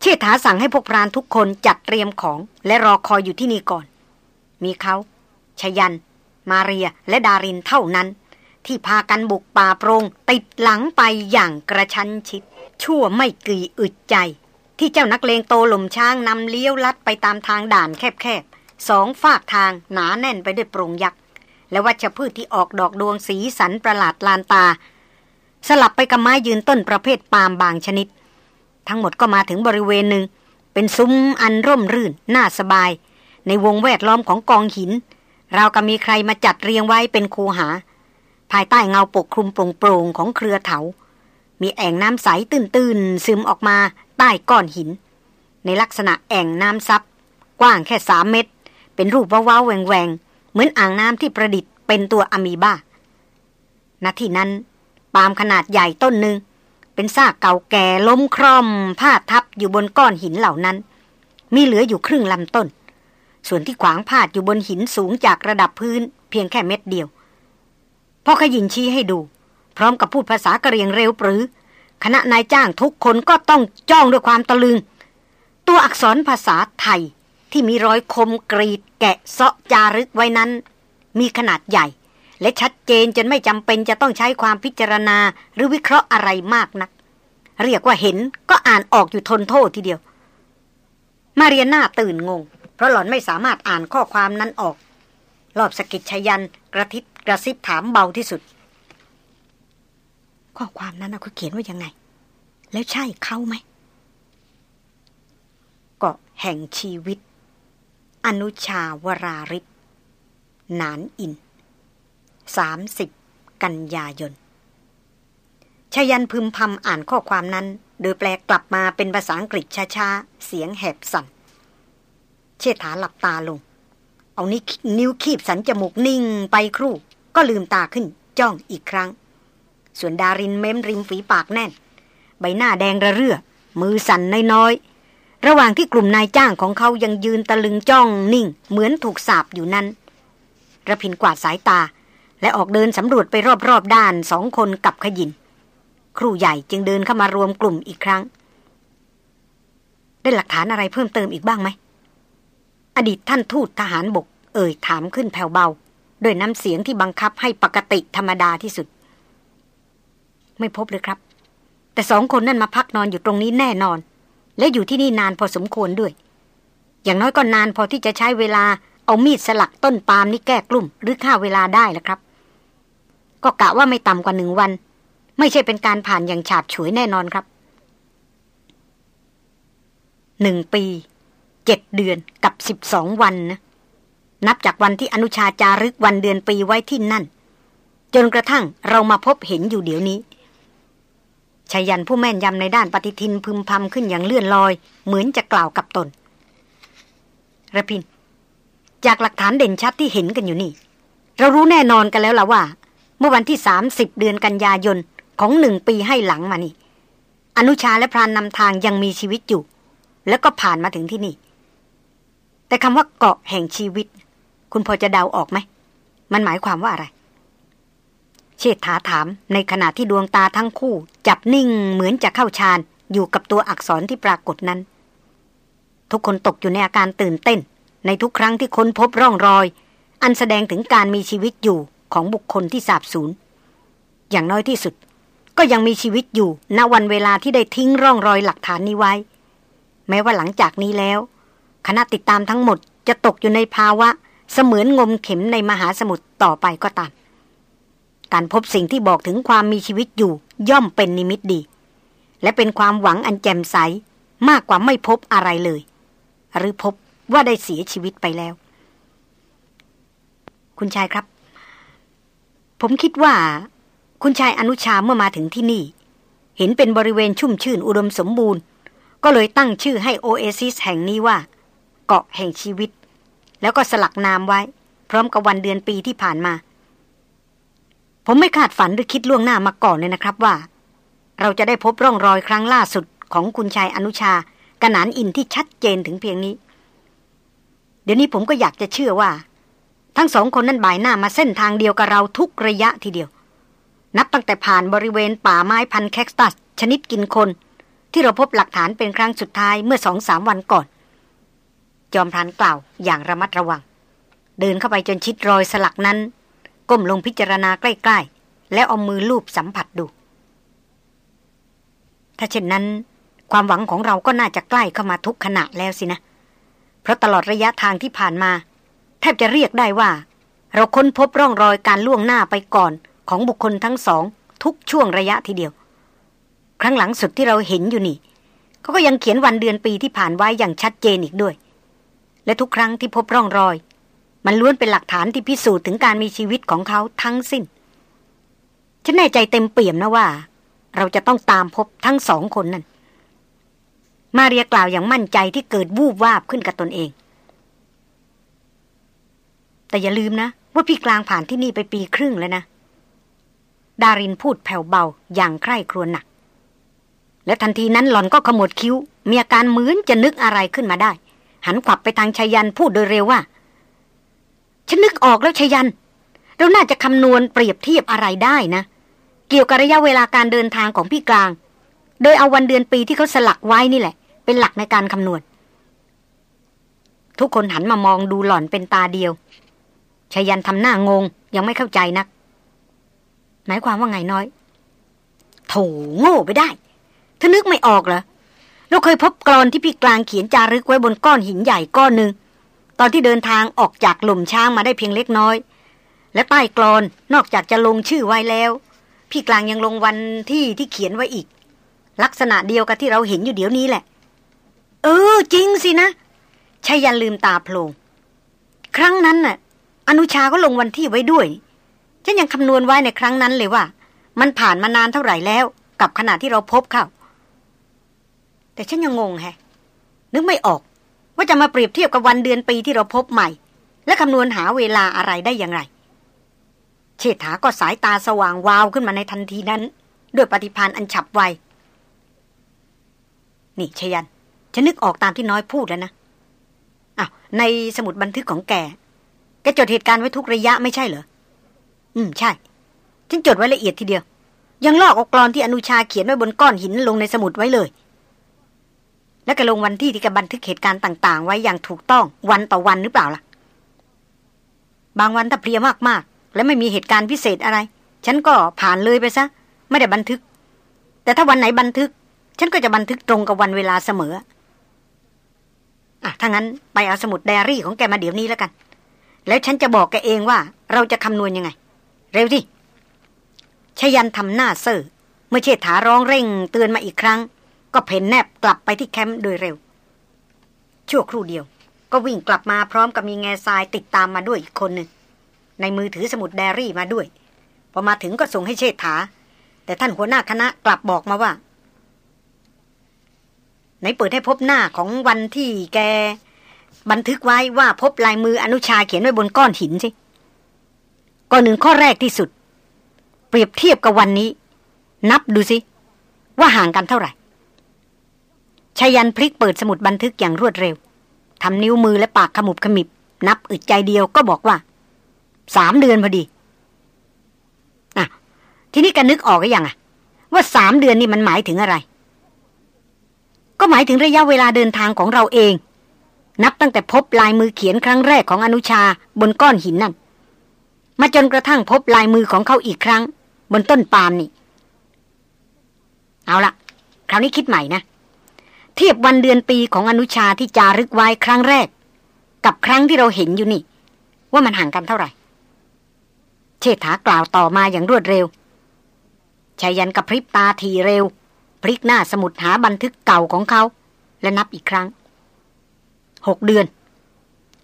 เชษฐาสั่งให้พวกพรานทุกคนจัดเตรียมของ และรอคอยอยู่ที่นี่ก่อน มีเขาชยัน มาเรียและดารินเท่านั้น ที่พากันบุกป่าโปรง ติดหลังไปอย่างกระชั้นชิด ชั่วไม่กี่อึดใจ ที่เจ้านักเลงโตหล่มช้างนำเลี้ยวลัดไปตามทางด่านแคบๆสองฝากทางหนาแน่นไปด้วยโปรงยักษ์ และวัชพืชที่ออกดอกดวงสีสันประหลาดลานตา สลับไปกับไม้ยืนต้นประเภทปาล์มบางชนิด ทั้งหมดก็มาถึงบริเวณหนึ่ง เป็นซุ้มอันร่มรื่น น่าสบาย ในวงแวดล้อมของกองหิน เราก็มีใครมาจัดเรียงไว้เป็นคูหา ภายใต้เงาปกคลุมโปร่งๆของเครือเถา มีแอ่งน้ำใสตื้นๆซึมออกมาใต้ก้อนหิน ในลักษณะแอ่งน้ำซับกว้างแค่สามเมตร เป็นรูปว้าวแหวง เหมือนอ่างน้ำที่ประดิษฐ์เป็นตัวอะมีบาณที่นั้น ปาล์มขนาดใหญ่ต้นหนึ่งเป็นซากเก่าแก่ล้มคร่อมพาดทับอยู่บนก้อนหินเหล่านั้น มีเหลืออยู่ครึ่งลำต้น ส่วนที่ขวางพาดอยู่บนหินสูงจากระดับพื้น เพียงแค่เม็ดเดียวพ่อขยินชี้ให้ดู พร้อมกับพูดภาษากะเรียงเร็วปรือ คณะนายจ้างทุกคนก็ต้องจ้องด้วยความตะลึง ตัวอักษรภาษาไทย ที่มีรอยคมกรีดแกะเซาะจารึกไว้นั้น มีขนาดใหญ่ และชัดเจนจนไม่จำเป็นจะต้องใช้ความพิจารณาหรือวิเคราะห์อะไรมากนัก เรียกว่าเห็นก็อ่านออกอยู่ทนโทษทีเดียว มาเรียนาตื่นงง เพราะหล่อนไม่สามารถอ่านข้อความนั้นออก รอบสกิดชยันกระทิบกระซิบถามเบาที่สุด ข้อความนั้นเขาเขียนว่ายังไง แล้วใช่เขาไหมเก็แห่งชีวิต อนุชาวราริศนานอิน 30 กันยายนชยันพึมพำอ่านข้อความนั้น โดยแปลกลับมาเป็นภาษาอังกฤษช้าๆ เสียงแหบสั่น เชษฐาหลับตาลง เอานิ้นิ้วคีบสันจมูกนิ่งไปครู่ ก็ลืมตาขึ้นจ้องอีกครั้ง ส่วนดารินเม้มริมฝีปากแน่น ใบหน้าแดงระเรื่อ มือสั่นน้อย ระหว่างที่กลุ่มนายจ้างของเขายังยืนตะลึงจ้องนิ่ง เหมือนถูกสาบอยู่นั้นระพินกวาดสายตา และออกเดินสำรวจไปรอบๆด้านสองคนกับขยิน ครูใหญ่จึงเดินเข้ามารวมกลุ่มอีกครั้ง ได้หลักฐานอะไรเพิ่มเติมอีกบ้างไหม อดีตท่านทูตทหารบก เอ่ยถามขึ้นแผ่วเบาด้วยน้ำเสียงที่บังคับให้ปกติธรรมดาที่สุด ไม่พบเลยครับ แต่สองคนนั่นมาพักนอนอยู่ตรงนี้แน่นอน และอยู่ที่นี่นานพอสมควรด้วย อย่างน้อยก็นานพอที่จะใช้เวลาเอามีดสลักต้นปาล์มนี่แก้กลุ่ม หรือฆ่าเวลาได้แล้วครับ ก็กะว่าไม่ต่ำกว่าหนึ่งวัน ไม่ใช่เป็นการผ่านอย่างฉาบฉวยแน่นอนครับหนึ่งปีเจ็ดเดือนกับสิบสองวันนะนับจากวันที่อนุชาจารึกวันเดือนปีไว้ที่นั่น จนกระทั่งเรามาพบเห็นอยู่เดี๋ยวนี้ ชายันผู้แม่นยำในด้านปฏิทินพึมพำขึ้นอย่างเลื่อนลอย เหมือนจะกล่าวกับตนระพิน จากหลักฐานเด่นชัดที่เห็นกันอยู่นี่ เรารู้แน่นอนกันแล้วล่ะว่า เมื่อวันที่สามสิบเดือนกันยายนของหนึ่งปีให้หลังมานี่ อนุชาและพรานนำทางยังมีชีวิตอยู่ แล้วก็ผ่านมาถึงที่นี่ แต่คำว่าเกาะแห่งชีวิต คุณพอจะเดาออกไหม มันหมายความว่าอะไร เชษฐาถามในขณะที่ดวงตาทั้งคู่ จับนิ่งเหมือนจะเข้าฌานอยู่กับตัวอักษรที่ปรากฏนั้น ทุกคนตกอยู่ในอาการตื่นเต้น ในทุกครั้งที่ค้นพบร่องรอย อันแสดงถึงการมีชีวิตอยู่ของบุคคลที่สาบสูญอย่างน้อยที่สุด ก็ยังมีชีวิตอยู่ณวันเวลาที่ได้ทิ้งร่องรอยหลักฐานนี้ไว้ แม้ว่าหลังจากนี้แล้ว คณะติดตามทั้งหมดจะตกอยู่ในภาวะเสมือนงมเข็มในมหาสมุทรต่อไปก็ตาม การพบสิ่งที่บอกถึงความมีชีวิตอยู่ย่อมเป็นนิมิตดี และเป็นความหวังอันแจ่มใส มากกว่าไม่พบอะไรเลย หรือพบว่าได้เสียชีวิตไปแล้ว คุณชายครับ ผมคิดว่า คุณชายอนุชาเมื่อมาถึงที่นี่ เห็นเป็นบริเวณชุ่มชื่นอุดมสมบูรณ์ ก็เลยตั้งชื่อให้โอเอซิสแห่งนี้ว่า เกาะแห่งชีวิต แล้วก็สลักนามไว้ พร้อมกับวันเดือนปีที่ผ่านมา ผมไม่คาดฝันหรือคิดล่วงหน้ามาก่อนเลยนะครับว่า เราจะได้พบร่องรอยครั้งล่าสุดของคุณชายอนุชากระนานอินที่ชัดเจนถึงเพียงนี้ เดี๋ยวนี้ผมก็อยากจะเชื่อว่า ทั้งสองคนนั้นบ่ายหน้ามาเส้นทางเดียวกับเราทุกระยะทีเดียว นับตั้งแต่ผ่านบริเวณป่าไม้พันแคคตัส ชนิดกินคน ที่เราพบหลักฐานเป็นครั้งสุดท้ายเมื่อสองสามวันก่อน จอมพรานกล่าวอย่างระมัดระวัง เดินเข้าไปจนชิดรอยสลักนั้น ก้มลงพิจารณาใกล้ ๆ แล้วเอามือลูบสัมผัสดู ถ้าเช่นนั้น ความหวังของเราก็น่าจะใกล้เข้ามาทุกขณะแล้วสินะ เพราะตลอดระยะทางที่ผ่านมา แทบจะเรียกได้ว่า เราค้นพบร่องรอยการล่วงหน้าไปก่อนของบุคคลทั้งสอง ทุกช่วงระยะทีเดียว ครั้งหลังสุดที่เราเห็นอยู่นี่เขาก็ยังเขียนวันเดือนปีที่ผ่านไว้อย่างชัดเจนอีกด้วย และทุกครั้งที่พบร่องรอย มันล้วนเป็นหลักฐานที่พิสูจน์ถึงการมีชีวิตของเขาทั้งสิ้น ฉันแน่ใจเต็มเปี่ยมนะว่า เราจะต้องตามพบทั้งสองคนนั่น มาเรียกล่าวอย่างมั่นใจที่เกิดวูบวาบขึ้นกับตนเอง แต่อย่าลืมนะ ว่าพี่กลางผ่านที่นี่ไปปีครึ่งแล้วนะ ดารินพูดแผ่วเบาอย่างใคร่ครวญหนัก และทันทีนั้นหล่อนก็ขมวดคิ้ว มีอาการเหมือนจะนึกอะไรขึ้นมาได้ หันขวับไปทางชายันพูดโดยเร็วว่า ฉันนึกออกแล้วชยัน เราน่าจะคำนวณเปรียบเทียบอะไรได้นะ เกี่ยวกับระยะเวลาการเดินทางของพี่กลาง โดยเอาวันเดือนปีที่เขาสลักไว้นี่แหละ เป็นหลักในการคำนวณ ทุกคนหันมามองดูหล่อนเป็นตาเดียวชยันทำหน้างงยังไม่เข้าใจนัก หมายความว่าไงน้อย โถโง่ไปได้เธอนึกไม่ออกเหรอเราเคยพบกรอนที่พี่กลางเขียนจารึกไว้บนก้อนหินใหญ่ก้อนหนึ่ง ตอนที่เดินทางออกจากหล่มช้างมาได้เพียงเล็กน้อย และใต้กรอนนอกจากจะลงชื่อไว้แล้ว พี่กลางยังลงวันที่ที่เขียนไว้อีก ลักษณะเดียวกับที่เราเห็นอยู่เดี๋ยวนี้แหละ เออ จริงสินะชายันลืมตาโพลงครั้งนั้นน่ะ อนุชาก็ลงวันที่ไว้ด้วย ฉันยังคำนวณไว้ในครั้งนั้นเลยว่า มันผ่านมานานเท่าไหร่แล้ว กับขณะที่เราพบเขาแต่ฉันยังงงแฮะนึกไม่ออก ว่าจะมาเปรียบเทียบกับวันเดือนปีที่เราพบใหม่ และคำนวณหาเวลาอะไรได้อย่างไร เชษฐาก็สายตาสว่างวาวขึ้นมาในทันทีนั้นด้วยปฏิพานอันฉับไว นี่ชยัน ฉันนึกออกตามที่น้อยพูดแล้วนะอ้าวในสมุดบันทึกของแก แกจดเหตุการณ์ไว้ทุกระยะไม่ใช่เหรอ อืม ใช่ ฉันจดไว้ละเอียดทีเดียว ยังลอกออกกรอนที่อนุชาเขียนไว้บนก้อนหินลงในสมุดไว้เลย แล้วก็ลงวันที่ที่แกบันทึกเหตุการณ์ต่าง ๆ ไว้อย่างถูกต้องวันต่อวันหรือเปล่าล่ะ บางวันถ้าเพลียมากๆ และไม่มีเหตุการณ์พิเศษอะไร ฉันก็ผ่านเลยไปซะ ไม่ได้บันทึก แต่ถ้าวันไหนบันทึก ฉันก็จะบันทึกตรงกับวันเวลาเสมออะถ้างั้นไปเอาสมุดไดอารี่ของแกมาเดี๋ยวนี้แล้วกัน แล้วฉันจะบอกแกเองว่า เราจะคำนวณยังไง เร็วสิชยันทำหน้าเซ่อเมื่อเชษฐาร้องเร่งเตือนมาอีกครั้ง ก็เพ่นแนบกลับไปที่แคมป์โดยเร็ว ชั่วครู่เดียว ก็วิ่งกลับมาพร้อมกับมีแง่ทรายติดตามมาด้วยอีกคนหนึ่ง ในมือถือสมุดไดอรี่มาด้วย พอมาถึงก็ส่งให้เชษฐา แต่ท่านหัวหน้าคณะกลับบอกมาว่า ไหนเปิดให้พบหน้าของวันที่แก บันทึกไว้ว่าพบลายมืออนุชาเขียนไว้บนก้อนหินสิก่อนหนึ่งข้อแรกที่สุด เปรียบเทียบกับวันนี้ นับดูสิ ว่าห่างกันเท่าไหร่ ชายันพลิกเปิดสมุดบันทึกอย่างรวดเร็วทำนิ้วมือและปากขมุบขมิบ นับอึดใจเดียวก็บอกว่าสามเดือนพอดีอะทีนี้กันนึกออกก็ยังอะ ว่าสามเดือนนี่มันหมายถึงอะไร ก็หมายถึงระยะเวลาเดินทางของเราเอง นับตั้งแต่พบลายมือเขียนครั้งแรกของอนุชาบนก้อนหินนั่น มาจนกระทั่งพบลายมือของเขาอีกครั้ง บนต้นปาล์มนี่ เอาละคราวนี้คิดใหม่นะ เทียบวันเดือนปีของอนุชาที่จารึกไว้ครั้งแรก กับครั้งที่เราเห็นอยู่นี่ ว่ามันห่างกันเท่าไหร่ เชษฐากล่าวต่อมาอย่างรวดเร็วชายันกระพริบตาทีเร็ว พลิกหน้าสมุดหาบันทึกเก่าของเขา และนับอีกครั้งหกเดือน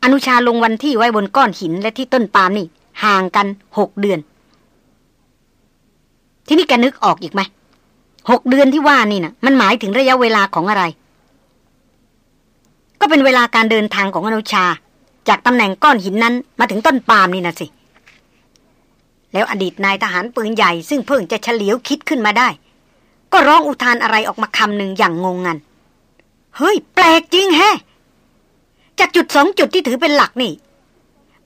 อนุชาลงวันที่ไว้บนก้อนหินและที่ต้นปาล์มนี่ ห่างกันหกเดือน ที่นี่แกนึกออกอีกไหม หกเดือนที่ว่านี่นะมันหมายถึงระยะเวลาของอะไร ก็เป็นเวลาการเดินทางของอนุชา จากตำแหน่งก้อนหินนั้นมาถึงต้นปาล์มนี่นะสิ แล้วอดีตนายทหารปืนใหญ่ซึ่งเพิ่งจะเฉลียวคิดขึ้นมาได้ ก็ร้องอุทานอะไรออกมาคำหนึ่งอย่างงงงัน เฮ้ย แปลกจริงแฮะจากจุดสองจุดที่ถือเป็นหลักนี่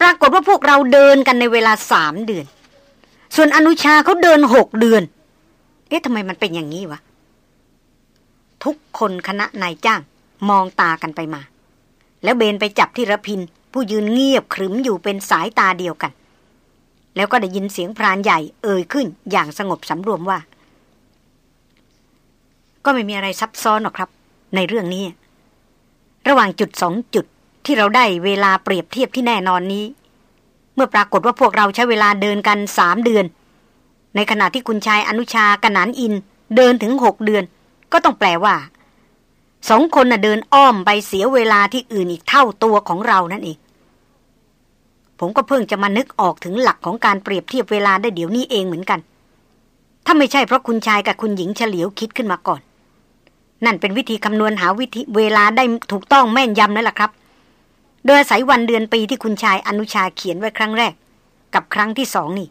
ปรากฏว่าพวกเราเดินกันในเวลาสามเดือน ส่วนอนุชาเขาเดินหกเดือน เอ๊ะทำไมมันเป็นอย่างนี้วะ ทุกคนคณะนายจ้างมองตากันไปมา แล้วเบนไปจับที่ระพิน ผู้ยืนเงียบขรึมอยู่เป็นสายตาเดียวกัน แล้วก็ได้ยินเสียงพรานใหญ่เอ่ยขึ้นอย่างสงบสำรวมว่า ก็ไม่มีอะไรซับซ้อนหรอกครับ ในเรื่องนี้ ระหว่างจุดสองจุดที่เราได้เวลาเปรียบเทียบที่แน่นอนนี้ เมื่อปรากฏว่าพวกเราใช้เวลาเดินกันสามเดือน ในขณะที่คุณชายอนุชากนันอินเดินถึงหกเดือน ก็ต้องแปลว่าสองคนน่ะเดินอ้อมไปเสียเวลาที่อื่นอีกเท่าตัวของเรานั่นเอง ผมก็เพิ่งจะมานึกออกถึงหลักของการเปรียบเทียบเวลาได้เดี๋ยวนี้เองเหมือนกัน ถ้าไม่ใช่เพราะคุณชายกับคุณหญิงเฉลียวคิดขึ้นมาก่อน นั่นเป็นวิธีคำนวณหาวิธีเวลาได้ถูกต้องแม่นยำนั่นแหละครับ โดยอาศัยวันเดือนปีที่คุณชายอนุชาเขียนไว้ครั้งแรก กับครั้งที่สองนี่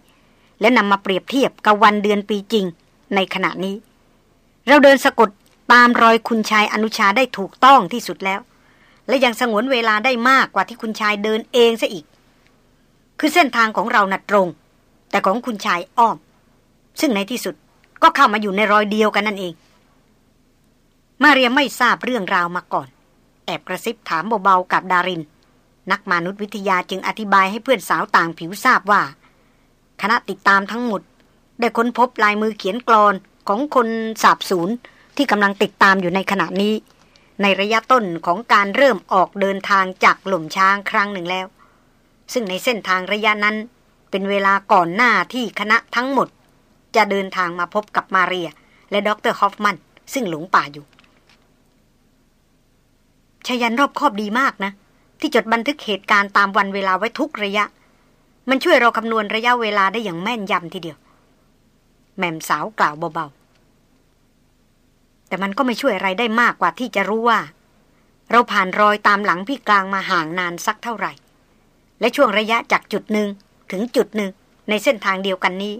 และนำมาเปรียบเทียบกับวันเดือนปีจริง ในขณะนี้ เราเดินสะกดตามรอยคุณชายอนุชาได้ถูกต้องที่สุดแล้ว และยังสงวนเวลาได้มากกว่าที่คุณชายเดินเองซะอีก คือเส้นทางของเราหนัดตรง แต่ของคุณชายอ้อม ซึ่งในที่สุดก็เข้ามาอยู่ในรอยเดียวกันนั่นเอง มาเรียไม่ทราบเรื่องราวมาก่อน แอบกระซิบถามเบาๆกับดาริน นักมนุษยวิทยาจึงอธิบายให้เพื่อนสาวต่างผิวทราบว่า คณะติดตามทั้งหมด ได้ค้นพบลายมือเขียนกรอนของคนสาบสูญที่กำลังติดตามอยู่ในขณะนี้ ในระยะต้นของการเริ่มออกเดินทางจากหล่มช้างครั้งหนึ่งแล้ว ซึ่งในเส้นทางระยะนั้น เป็นเวลาก่อนหน้าที่คณะทั้งหมด จะเดินทางมาพบกับมาเรีย และดรฮอฟมัน ซึ่งหลงป่าอยู่ชยันรอบคอบดีมากนะ ที่จดบันทึกเหตุการณ์ตามวันเวลาไว้ทุกระยะ มันช่วยเราคำนวณระยะเวลาได้อย่างแม่นยำทีเดียว แม่มสาวกล่าวเบาๆ แต่มันก็ไม่ช่วยอะไรได้มากกว่าที่จะรู้ว่า เราผ่านรอยตามหลังพี่กลางมาห่างนานสักเท่าไหร่ และช่วงระยะจากจุดหนึ่งถึงจุดหนึ่งในเส้นทางเดียวกันนี้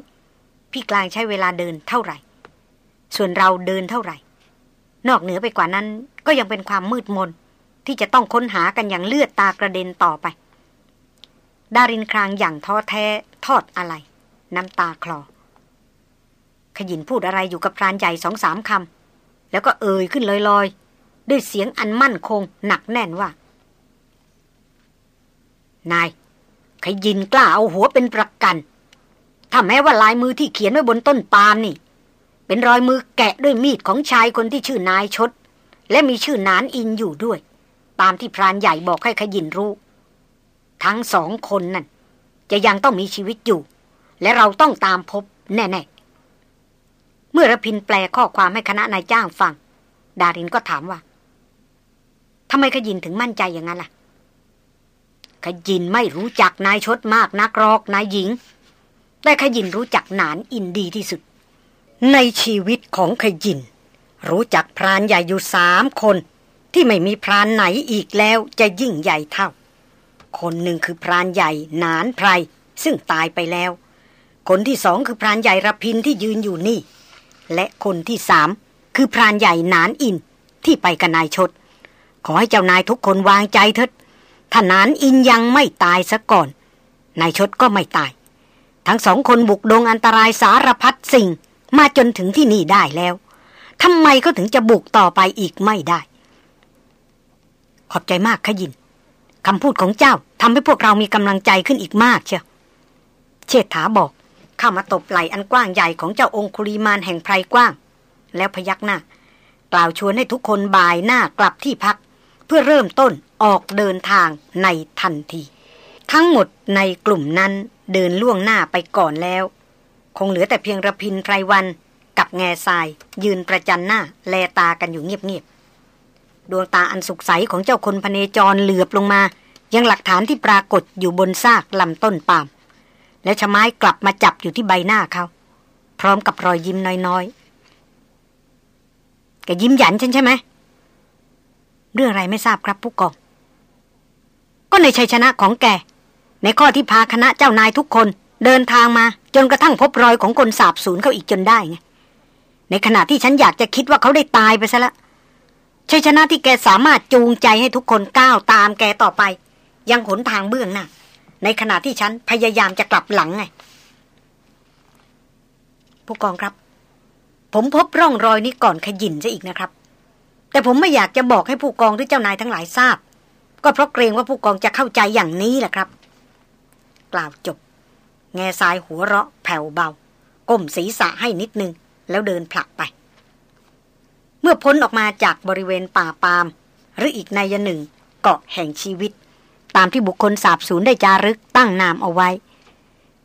พี่กลางใช้เวลาเดินเท่าไหร่ ส่วนเราเดินเท่าไหร่ นอกเหนือไปกว่านั้นก็ยังเป็นความมืดมนที่จะต้องค้นหากันอย่างเลือดตากระเด็นต่อไป ดารินครางอย่างท้อแท้ทอดอะไร น้ำตาคลอ ขยินพูดอะไรอยู่กับพรานใหญ่สองสามคำ แล้วก็เอ่ยขึ้นลอยๆ ด้วยเสียงอันมั่นคงหนักแน่นว่า นาย ขยินกล้าเอาหัวเป็นประกัน ถ้าแม้ว่าลายมือที่เขียนไว้บนต้นปาล์มนี่ เป็นรอยมือแกะด้วยมีดของชายคนที่ชื่อนายชด และมีชื่อนานอินอยู่ด้วย ตามที่พรานใหญ่บอกให้ขยินรู้ ทั้งสองคนนั่นจะยังต้องมีชีวิตอยู่ และเราต้องตามพบแน่ๆ เมื่อระพินแปลข้อความให้คณะนายจ้างฟัง ดารินก็ถามว่าทำไมขยินถึงมั่นใจอย่างนั้นล่ะ ขยินไม่รู้จักนายชดมากนักรอกนายหญิง แต่ขยินรู้จักหนานอินดีที่สุด ในชีวิตของขยิน รู้จักพรานใหญ่อยู่สามคน ที่ไม่มีพรานไหนอีกแล้วจะยิ่งใหญ่เท่า คนหนึ่งคือพรานใหญ่นานไพร ซึ่งตายไปแล้ว คนที่สองคือพรานใหญ่ระพินที่ยืนอยู่นี่ และคนที่สามคือพรานใหญ่นานอินที่ไปกับนายชด ขอให้เจ้านายทุกคนวางใจเถิดถ้านานอินยังไม่ตายซะก่อน นายชดก็ไม่ตาย ทั้งสองคนบุกดงอันตรายสารพัดสิ่งมาจนถึงที่นี่ได้แล้วทำไมก็ถึงจะบุกต่อไปอีกไม่ได้ ขอบใจมากขยิน คำพูดของเจ้าทำให้พวกเรามีกำลังใจขึ้นอีกมากเชียวเชษฐาบอกเข้ามาตบไหลอันกว้างใหญ่ของเจ้าองคุลีมานแห่งไพรกว้าง แล้วพยักหน้า กล่าวชวนให้ทุกคนบ่ายหน้ากลับที่พัก เพื่อเริ่มต้นออกเดินทางในทันที ทั้งหมดในกลุ่มนั้นเดินล่วงหน้าไปก่อนแล้ว คงเหลือแต่เพียงระพินไพรวันกับแง่ทราย ยืนประจันหน้าแลตากันอยู่เงียบ ดวงตาอันสุกใสของเจ้าคนพเนจรเหลือบลงมา ยังหลักฐานที่ปรากฏอยู่บนซากลำต้นปาล์มและชะไม้กลับมาจับอยู่ที่ใบหน้าเขาพร้อมกับรอยยิ้มน้อยๆแกยิ้มหยันฉันใช่ไหมเรื่องอะไรไม่ทราบครับผู้กอง ก็ในชัยชนะของแก ในข้อที่พาคณะเจ้านายทุกคน เดินทางมา จนกระทั่งพบรอยของคนสาบสูญเขาอีกจนได้ไงในขณะที่ฉันอยากจะคิดว่าเขาได้ตายไปซะละ ชัยชนะที่แกสามารถจูงใจให้ทุกคนก้าวตามแกต่อไป ยังหนทางเบื้องหน้าในขณะที่ฉันพยายามจะกลับหลังไง ผู้กองครับ ผมพบร่องรอยนี้ก่อนขยินซะอีกนะครับ แต่ผมไม่อยากจะบอกให้ผู้กองหรือเจ้านายทั้งหลายทราบ ก็เพราะเกรงว่าผู้กองจะเข้าใจอย่างนี้แหละครับ กล่าวจบ แง่ทรายหัวเราะแผ่วเบา ก้มศีรษะให้นิดนึง แล้วเดินผลักไป เมื่อพ้นออกมาจากบริเวณป่าปาม หรืออีกนายหนึ่ง เกาะแห่งชีวิต ตามที่บุคคลสาบสูญได้จารึกตั้งนามเอาไว้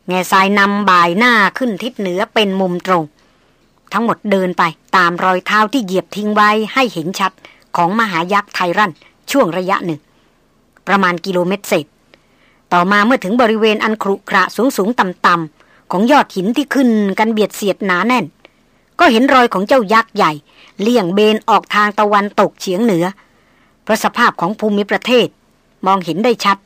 แง่ทรายนำบ่ายหน้าขึ้นทิศเหนือเป็นมุมตรง ทั้งหมดเดินไปตามรอยเท้าที่เหยียบทิ้งไว้ให้เห็นชัดของมหายักษ์ไทรันช่วงระยะหนึ่ง ประมาณกิโลเมตรเศษต่อมาเมื่อถึงบริเวณอันครุขระสูงสูงต่ำต่ำของยอดหินที่ขึ้นกันเบียดเสียดหนาแน่น ก็เห็นรอยของเจ้ายักษ์ใหญ่ เลี่ยงเบนออกทางตะวันตกเฉียงเหนือ เพราะสภาพของภูมิประเทศ มองเห็นได้ชัด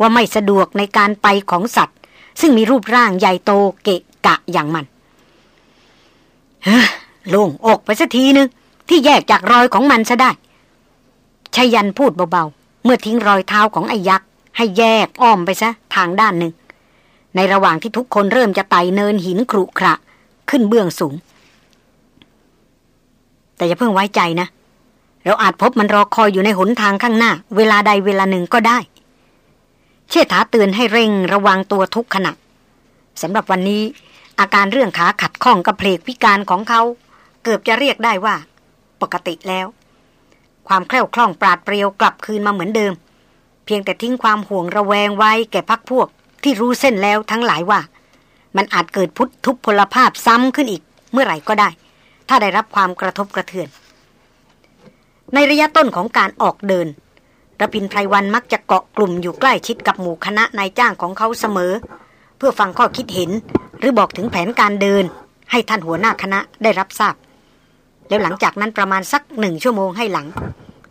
ว่าไม่สะดวกในการไปของสัตว์ ซึ่งมีรูปร่างใหญ่โตเกะกะอย่างมันเฮ้โล่งอกไปสักทีนึง ที่แยกจากรอยของมันซะได้ชายันพูดเบาๆ เมื่อทิ้งรอยเท้าของไอ้ยักษ์ ให้แยกอ้อมไปซะทางด้านหนึ่ง ในระหว่างที่ทุกคนเริ่มจะไต่เนินหินครุขระ ขึ้นเบื้องสูง แต่อย่าเพิ่งไว้ใจนะ เราอาจพบมันรอคอยอยู่ในหนทางข้างหน้า เวลาใดเวลาหนึ่งก็ได้ เชษฐาเตือนให้เร่งระวังตัวทุกขณะสำหรับวันนี้ อาการเรื่องขาขัดข้องกับเพลกพิการของเขา เกือบจะเรียกได้ว่า ปกติแล้ว ความแคล่วคล่องปราดเปรียวกลับคืนมาเหมือนเดิม เพียงแต่ทิ้งความห่วงระแวงไว้แก่พักพวก ที่รู้เส้นแล้วทั้งหลายว่า มันอาจเกิดพุทธทุพพลภาพซ้ำขึ้นอีกเมื่อไหร่ก็ได้ ถ้าได้รับความกระทบกระเทือน ในระยะต้นของการออกเดินระพินไพรวันมักจะเกาะกลุ่มอยู่ใกล้ชิดกับหมู่คณะนายจ้างของเขาเสมอ เพื่อฟังข้อคิดเห็น หรือบอกถึงแผนการเดิน ให้ท่านหัวหน้าคณะได้รับทราบ แล้วหลังจากนั้นประมาณสักหนึ่งชั่วโมงให้หลัง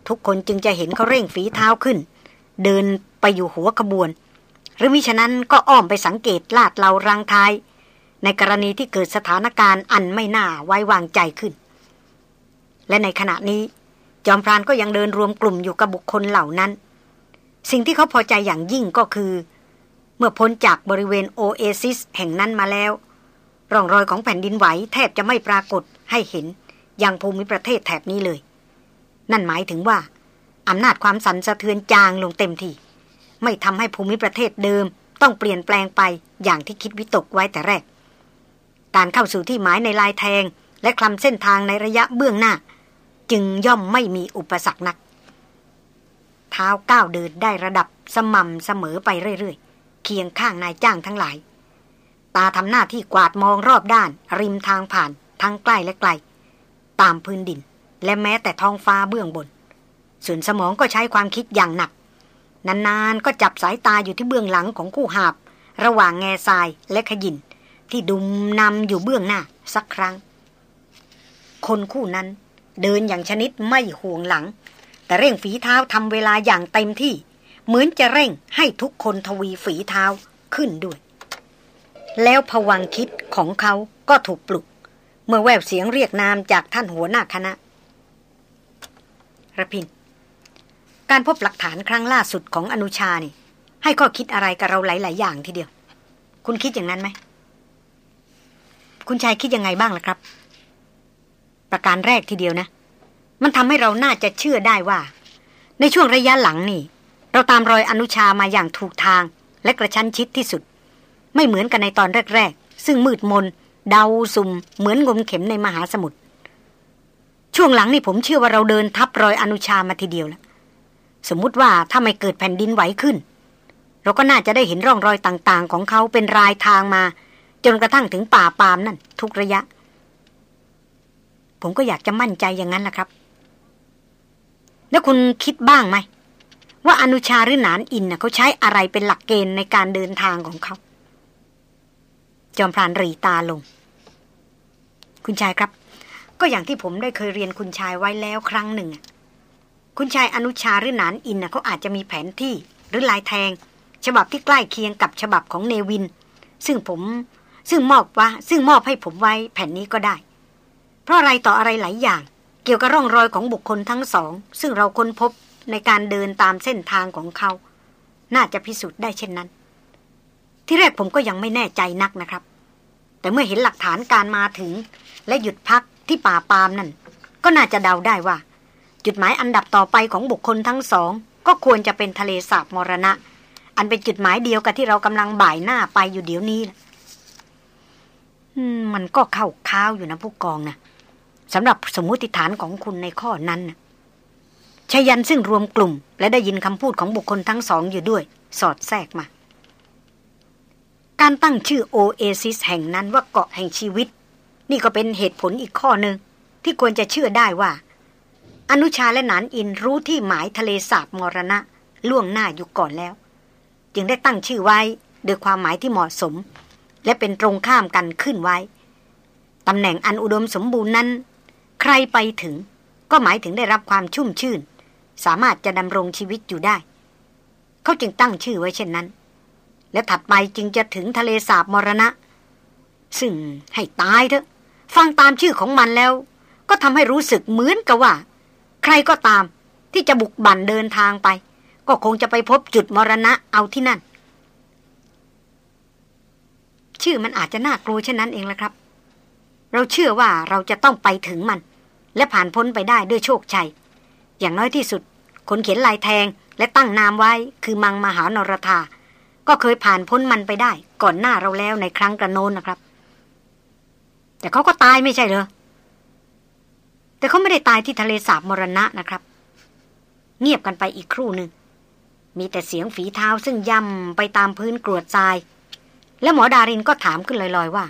ทุกคนจึงจะเห็นเขาเร่งฝีเท้าขึ้น เดินไปอยู่หัวขบวน หรือมิฉะนั้นก็อ้อมไปสังเกตลาดเรารังท้าย ในกรณีที่เกิดสถานการณ์อันไม่น่าไว้วางใจขึ้น และในขณะนี้จอมพรานก็ยังเดินรวมกลุ่มอยู่กับบุคคลเหล่านั้น สิ่งที่เขาพอใจอย่างยิ่งก็คือ เมื่อพ้นจากบริเวณโอเอซิสแห่งนั้นมาแล้ว ร่องรอยของแผ่นดินไหวแทบจะไม่ปรากฏให้เห็นอย่างภูมิประเทศแถบนี้เลย นั่นหมายถึงว่าอำนาจความสั่นสะเทือนจางลงเต็มทีไม่ทำให้ภูมิประเทศเดิมต้องเปลี่ยนแปลงไปอย่างที่คิดวิตกไว้แต่แรก การเข้าสู่ที่หมายในลายแทง และคลำเส้นทางในระยะเบื้องหน้า จึงย่อมไม่มีอุปสรรคนัก เท้าก้าวเดินได้ระดับสม่ำเสมอไปเรื่อยๆ เคียงข้างนายจ้างทั้งหลาย ตาทำหน้าที่กวาดมองรอบด้าน ริมทางผ่านทั้งใกล้และไกล ตามพื้นดิน และแม้แต่ท้องฟ้าเบื้องบน ส่วนสมองก็ใช้ความคิดอย่างหนัก นานๆก็จับสายตาอยู่ที่เบื้องหลังของคู่หาบ ระหว่างแง่ทรายและขยิน ที่ดุมนำอยู่เบื้องหน้า สักครั้ง คนคู่นั้นเดินอย่างชนิดไม่ห่วงหลัง แต่เร่งฝีเท้าทำเวลาอย่างเต็มที่ เหมือนจะเร่งให้ทุกคนทวีฝีเท้าขึ้นด้วย แล้วผวังคิดของเขาก็ถูกปลุก เมื่อแววเสียงเรียกนามจากท่านหัวหน้าคณะระพิน การพบหลักฐานครั้งล่าสุดของอนุชานี่ ให้ข้อคิดอะไรกับเราหลาย ๆ อย่างทีเดียว คุณคิดอย่างนั้นไหม คุณชายคิดยังไงบ้างล่ะครับ ประการแรกทีเดียวนะ มันทำให้เราน่าจะเชื่อได้ว่า ในช่วงระยะหลังนี่ เราตามรอยอนุชามาอย่างถูกทาง และกระชั้นชิดที่สุด ไม่เหมือนกันในตอนแรก ๆ ซึ่งมืดมน เดาสุ่ม เหมือนงมเข็มในมหาสมุทรช่วงหลังนี่ผมเชื่อว่าเราเดินทับรอยอนุชามาทีเดียวแล้วสมมุติว่าถ้าไม่เกิดแผ่นดินไหวขึ้น เราก็น่าจะได้เห็นร่องรอยต่างๆ ของเขาเป็นรายทางมา จนกระทั่งถึงป่าปามนั่น ทุกระยะ ผมก็อยากจะมั่นใจอย่างนั้นแหละครับ แล้วคุณคิดบ้างไหม ว่าอนุชาหรือหนานอินนะเขาใช้อะไรเป็นหลักเกณฑ์ในการเดินทางของเขา จอมพรานรีตาลง คุณชายครับ ก็อย่างที่ผมได้เคยเรียนคุณชายไว้แล้วครั้งหนึ่ง คุณชายอนุชาหรือหนานอินนะเขาอาจจะมีแผนที่หรือลายแทง ฉบับที่ใกล้เคียงกับฉบับของเนวิน ซึ่งผม ซึ่งมอบว่าซึ่งมอบให้ผมไว้แผ่นนี้ก็ได้ เพราะอะไรต่ออะไรหลายอย่าง เกี่ยวกับร่องรอยของบุคคลทั้งสอง ซึ่งเราค้นพบในการเดินตามเส้นทางของเขา น่าจะพิสูจน์ได้เช่นนั้น ที่แรกผมก็ยังไม่แน่ใจนักนะครับ แต่เมื่อเห็นหลักฐานการมาถึง และหยุดพักที่ป่าปามนั่น ก็น่าจะเดาได้ว่า จุดหมายอันดับต่อไปของบุคคลทั้งสอง ก็ควรจะเป็นทะเลสาบมรณะ อันเป็นจุดหมายเดียวกับที่เรากำลังบ่ายหน้าไปอยู่เดี๋ยวนี้ มันก็เข้าข้าวอยู่นะผู้กองนะสำหรับสมมติฐานของคุณในข้อนั้นนะชยันซึ่งรวมกลุ่ม และได้ยินคำพูดของบุคคลทั้งสองอยู่ด้วย สอดแทรกมา การตั้งชื่อโอเอซิสแห่งนั้นว่าเกาะแห่งชีวิต นี่ก็เป็นเหตุผลอีกข้อหนึ่ง ที่ควรจะเชื่อได้ว่า อนุชาและนานอินรู้ที่หมายทะเลสาบมรณะ ล่วงหน้าอยู่ก่อนแล้ว จึงได้ตั้งชื่อไว้โดยความหมายที่เหมาะสม และเป็นตรงข้ามกันขึ้นไว้ตำแหน่งอันอุดมสมบูรณ์นั้น ใครไปถึงก็หมายถึงได้รับความชุ่มชื่น สามารถจะดำรงชีวิตอยู่ได้ เขาจึงตั้งชื่อไว้เช่นนั้น และถัดไปจึงจะถึงทะเลสาบมรณะ ซึ่งให้ตายเถอะ ฟังตามชื่อของมันแล้ว ก็ทำให้รู้สึกเหมือนกับว่า ใครก็ตามที่จะบุกบั่นเดินทางไป ก็คงจะไปพบจุดมรณะเอาที่นั่น ชื่อมันอาจจะน่ากลัวเช่นนั้นเองละครับ เราเชื่อว่าเราจะต้องไปถึงมัน และผ่านพ้นไปได้ด้วยโชคชัย อย่างน้อยที่สุด คนเขียนลายแทงและตั้งนามไว้คือมังมหานรธาก็เคยผ่านพ้นมันไปได้ ก่อนหน้าเราแล้วในครั้งกระโน้นนะครับ แต่เขาก็ตายไม่ใช่เหรอแต่เขาไม่ได้ตายที่ทะเลสาบมรณะนะครับ เงียบกันไปอีกครู่หนึ่งมีแต่เสียงฝีเท้าซึ่งย่ำไปตามพื้นกรวดทราย แล้วหมอดารินก็ถามขึ้นลอยๆว่า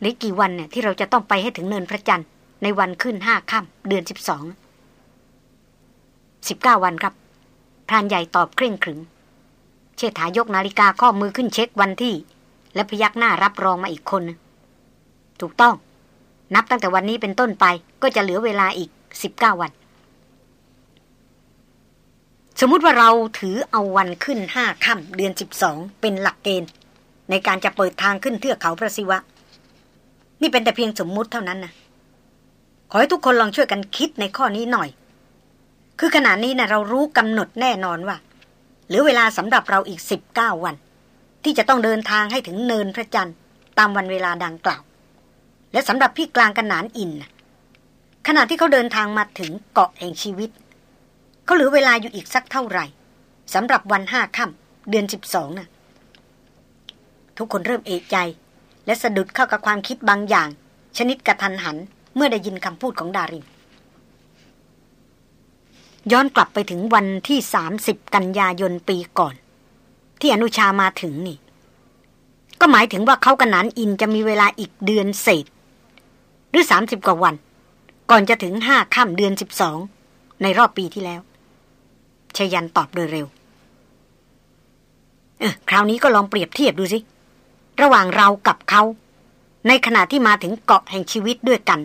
หรือกี่วันเนี่ยที่เราจะต้องไปให้ถึงเนินพระจันทร์ในวันขึ้นห้าค่ำเดือนสิบสองสิบเก้าวันครับพรานใหญ่ตอบเคร่งขรึมเชษฐายกนาฬิกาข้อมือขึ้นเช็ควันที่ และพยักหน้ารับรองมาอีกคน ถูกต้อง นับตั้งแต่วันนี้เป็นต้นไปก็จะเหลือเวลาอีกสิบเก้าวัน สมมุติว่าเราถือเอาวันขึ้นห้าค่ำเดือนสิบสองเป็นหลักเกณฑ์ ในการจะเปิดทางขึ้นเทือกเขาพระศิวะ นี่เป็นแต่เพียงสมมุติเท่านั้นนะขอให้ทุกคนลองช่วยกันคิดในข้อนี้หน่อย คือขณะนี้นะเรารู้กำหนดแน่นอนว่าเหลือเวลาสำหรับเราอีกสิบเก้าวัน ที่จะต้องเดินทางให้ถึงเนินพระจันทร์ตามวันเวลาดังกล่าว และสำหรับพี่กลางกันนานอินขณะที่เขาเดินทางมาถึงเกาะแห่งชีวิต เขาเหลือเวลาอยู่อีกสักเท่าไหร่สำหรับวันห้าค่ำเดือนสิบสองน่ะทุกคนเริ่มเอกใจ และสะดุดเข้ากับความคิดบางอย่าง ชนิดกระทันหันเมื่อได้ยินคำพูดของดารินย้อนกลับไปถึงวันที่สามสิบกันยายนปีก่อน ที่อนุชามาถึงนี่ ก็หมายถึงว่าเขากับนานอินจะมีเวลาอีกเดือนเศษ หรือสามสิบกว่าวัน ก่อนจะถึงห้าค่ำเดือนสิบสองในรอบปีที่แล้ว ชยันตอบโดยเร็ว เออคราวนี้ก็ลองเปรียบเทียบดูสิ ระหว่างเรากับเขา ในขณะที่มาถึงเกาะแห่งชีวิตด้วยกัน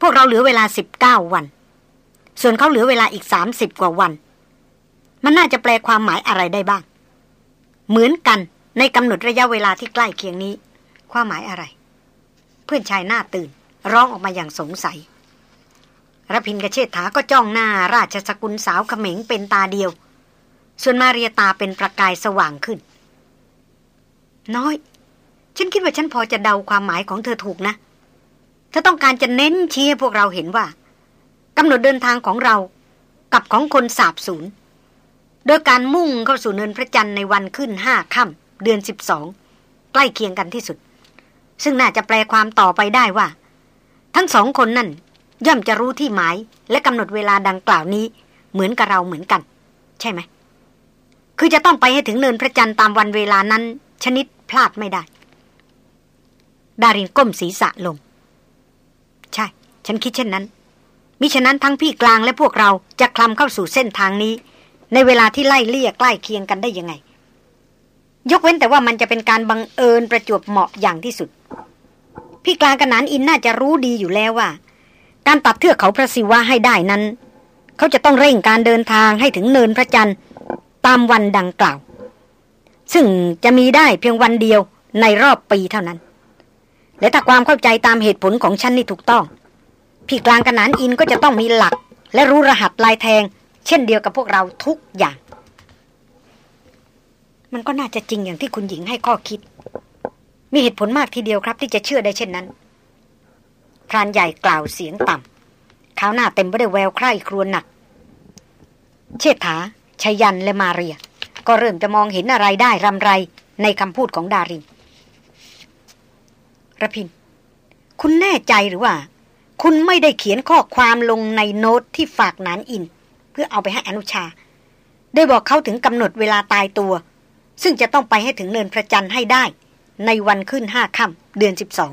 พวกเราเหลือเวลาสิบเก้าวัน ส่วนเขาเหลือเวลาอีกสามสิบกว่าวัน มันน่าจะแปลความหมายอะไรได้บ้าง เหมือนกันในกำหนดระยะเวลาที่ใกล้เคียงนี้ ความหมายอะไร เพื่อนชายหน้าตื่น ร้องออกมาอย่างสงสัย รพินกับเชษฐาก็จ้องหน้าราชสกุลสาวเขม็งเป็นตาเดียว ส่วนมาเรียตาเป็นประกายสว่างขึ้น น้อย ฉันคิดว่าฉันพอจะเดาความหมายของเธอถูกนะ เธอต้องการจะเน้นชี้ให้พวกเราเห็นว่ากำหนดเดินทางของเรากับของคนสาบสูญโดยการมุ่งเข้าสู่เนินพระจันทร์ในวันขึ้นห้าค่ำเดือนสิบสองใกล้เคียงกันที่สุด ซึ่งน่าจะแปลความต่อไปได้ว่า ทั้งสองคนนั่น ย่อมจะรู้ที่หมายและกำหนดเวลาดังกล่าวนี้ เหมือนกับเราเหมือนกัน ใช่ไหม คือจะต้องไปให้ถึงเนินพระจันทร์ตามวันเวลานั้น ชนิดพลาดไม่ได้ ดารินก้มศีรษะลง ใช่ ฉันคิดเช่นนั้น มิฉะนั้นทั้งพี่กลางและพวกเราจะคลำเข้าสู่เส้นทางนี้ ในเวลาที่ไล่เลี่ยใกล้เคียงกันได้ยังไง ยกเว้นแต่ว่ามันจะเป็นการบังเอิญประจวบเหมาะอย่างที่สุด พี่กลางกับนานอินน่าจะรู้ดีอยู่แล้วว่า การตัดเทือกเขาพระศิวะให้ได้นั้น เขาจะต้องเร่งการเดินทางให้ถึงเนินพระจันทร์ตามวันดังกล่าว ซึ่งจะมีได้เพียงวันเดียวในรอบปีเท่านั้น และถ้าความเข้าใจตามเหตุผลของฉันนี่ถูกต้อง พี่กลางกระนานอินก็จะต้องมีหลัก และรู้รหัสลายแทง เช่นเดียวกับพวกเราทุกอย่าง มันก็น่าจะจริงอย่างที่คุณหญิงให้ข้อคิด มีเหตุผลมากทีเดียวครับ ที่จะเชื่อได้เช่นนั้น พรานใหญ่กล่าวเสียงต่ำเขาวหน้าเต็มไปด้วยแววใคร่ครวญหนัก เชษฐาชยันและมาเรีย ก็เริ่มจะมองเห็นอะไรได้รำไรในคำพูดของดารินระพิน คุณแน่ใจหรือว่า คุณไม่ได้เขียนข้อความลงในโน้ตที่ฝากนานอิน เพื่อเอาไปให้อนุชา ได้บอกเขาถึงกำหนดเวลาตายตัว ซึ่งจะต้องไปให้ถึงเนินพระจันทร์ให้ได้ ในวันขึ้นห้าค่ำเดือนสิบสอง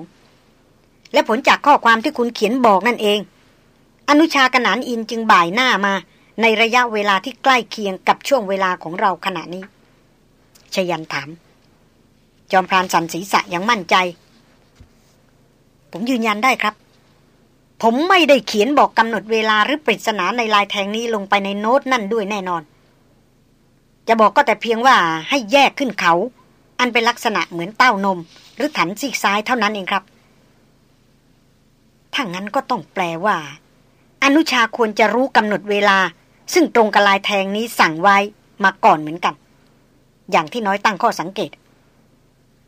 และผลจากข้อความที่คุณเขียนบอกนั่นเอง อนุชากนานอินจึงบ่ายหน้ามา ในระยะเวลาที่ใกล้เคียงกับช่วงเวลาของเราขณะนี้ชยันถาม จอมพรานสันศีษะอย่างมั่นใจ ผมยืนยันได้ครับ ผมไม่ได้เขียนบอกกำหนดเวลาหรือปริศนาในลายแทงนี้ลงไปในโน้ตนั่นด้วยแน่นอน จะบอกก็แต่เพียงว่าให้แยกขึ้นเขา อันเป็นลักษณะเหมือนเต้านม หรือถันซีกซ้ายเท่านั้นเองครับ ถ้างั้นก็ต้องแปลว่า อนุชาควรจะรู้กำหนดเวลา ซึ่งตรงกับลายแทงนี้สั่งไว้มาก่อนเหมือนกัน อย่างที่น้อยตั้งข้อสังเกต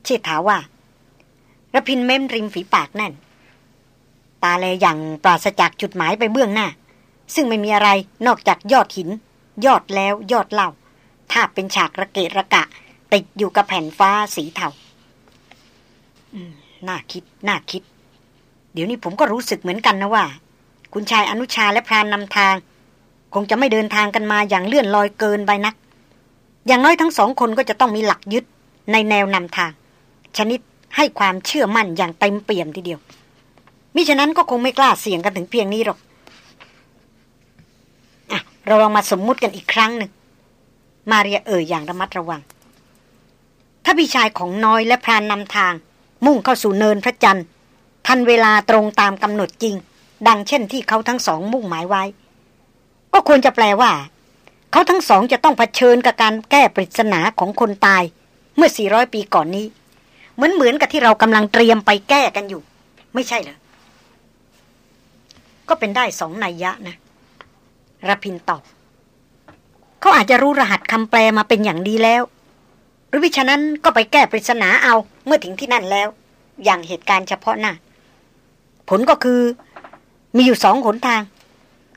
เชษฐาว่าระพินเม้มริมฝีปากแน่น ตาแลอย่างปราศจากจุดหมายไปเบื้องหน้า ซึ่งไม่มีอะไรนอกจากยอดหิน ยอดแล้วยอดเล่า ถ้าเป็นฉากระเกะระกะ ติดอยู่กับแผ่นฟ้าสีเทาน่าคิด น่าคิด เดี๋ยวนี้ผมก็รู้สึกเหมือนกันนะว่า คุณชายอนุชาและพรานนำทาง คงจะไม่เดินทางกันมาอย่างเลื่อนลอยเกินไปนัก อย่างน้อยทั้งสองคนก็จะต้องมีหลักยึดในแนวนำทาง ชนิดให้ความเชื่อมั่นอย่างเต็มเปี่ยมทีเดียว มิฉะนั้นก็คงไม่กล้าเสี่ยงกันถึงเพียงนี้หรอกอะเราลองมาสมมุติกันอีกครั้งหนึ่ง มาเรียเอ่ยอย่างระมัดระวัง ถ้าพี่ชายของน้อยและพรานนำทาง มุ่งเข้าสู่เนินพระจันทร์ ทันเวลาตรงตามกำหนดจริง ดังเช่นที่เขาทั้งสองมุ่งหมายไว้ ก็ควรจะแปลว่า เขาทั้งสองจะต้องเผชิญกับการแก้ปริศนาของคนตาย เมื่อ 400 ปีก่อนนี้ เหมือนเหมือนกับที่เรากำลังเตรียมไปแก้กันอยู่ ไม่ใช่เหรอ ก็เป็นได้สองนัยยะนะระพินตอบเขาอาจจะรู้รหัสคำแปลมาเป็นอย่างดีแล้ว หรือวิฉะนั้นก็ไปแก้ปริศนาเอาเมื่อถึงที่นั่นแล้ว อย่างเหตุการณ์เฉพาะหน้า ผลก็คือ มีอยู่สองหนทาง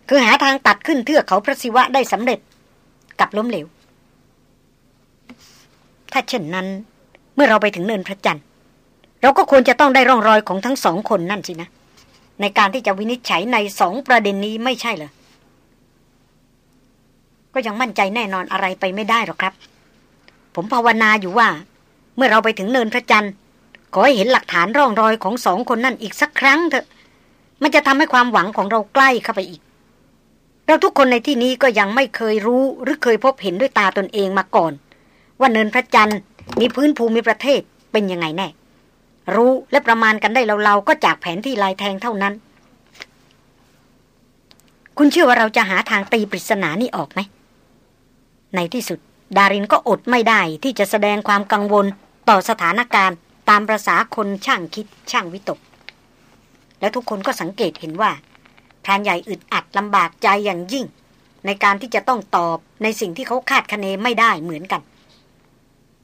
คือหาทางตัดขึ้นเทือกเขาพระศิวะได้สำเร็จ กับล้มเหลว ถ้าเช่นนั้น เมื่อเราไปถึงเนินพระจันทร์ เราก็ควรจะต้องได้ร่องรอยของทั้งสองคนนั่นสินะ ในการที่จะวินิจฉัยในสองประเด็นนี้ไม่ใช่เหรอก็ยังมั่นใจแน่นอนอะไรไปไม่ได้หรอกครับ ผมภาวนาอยู่ว่า เมื่อเราไปถึงเนินพระจันทร์ ขอให้เห็นหลักฐานร่องรอยของสองคนนั่นอีกสักครั้งเถอะ มันจะทำให้ความหวังของเราใกล้เข้าไปอีก เราทุกคนในที่นี้ก็ยังไม่เคยรู้หรือเคยพบเห็นด้วยตาตนเองมาก่อน ว่าเนินพระจันทร์มีพื้นภูมิประเทศเป็นยังไงแน่ รู้และประมาณกันได้เราๆก็จากแผนที่ลายแทงเท่านั้น คุณเชื่อว่าเราจะหาทางตีปริศนานี่ออกไหม ในที่สุด ดารินก็อดไม่ได้ที่จะแสดงความกังวลต่อสถานการณ์ ตามประษาคนช่างคิดช่างวิตก แล้วทุกคนก็สังเกตเห็นว่าพรานใหญ่อึดอัดลำบากใจอย่างยิ่ง ในการที่จะต้องตอบในสิ่งที่เขาคาดคะเนไม่ได้เหมือนกัน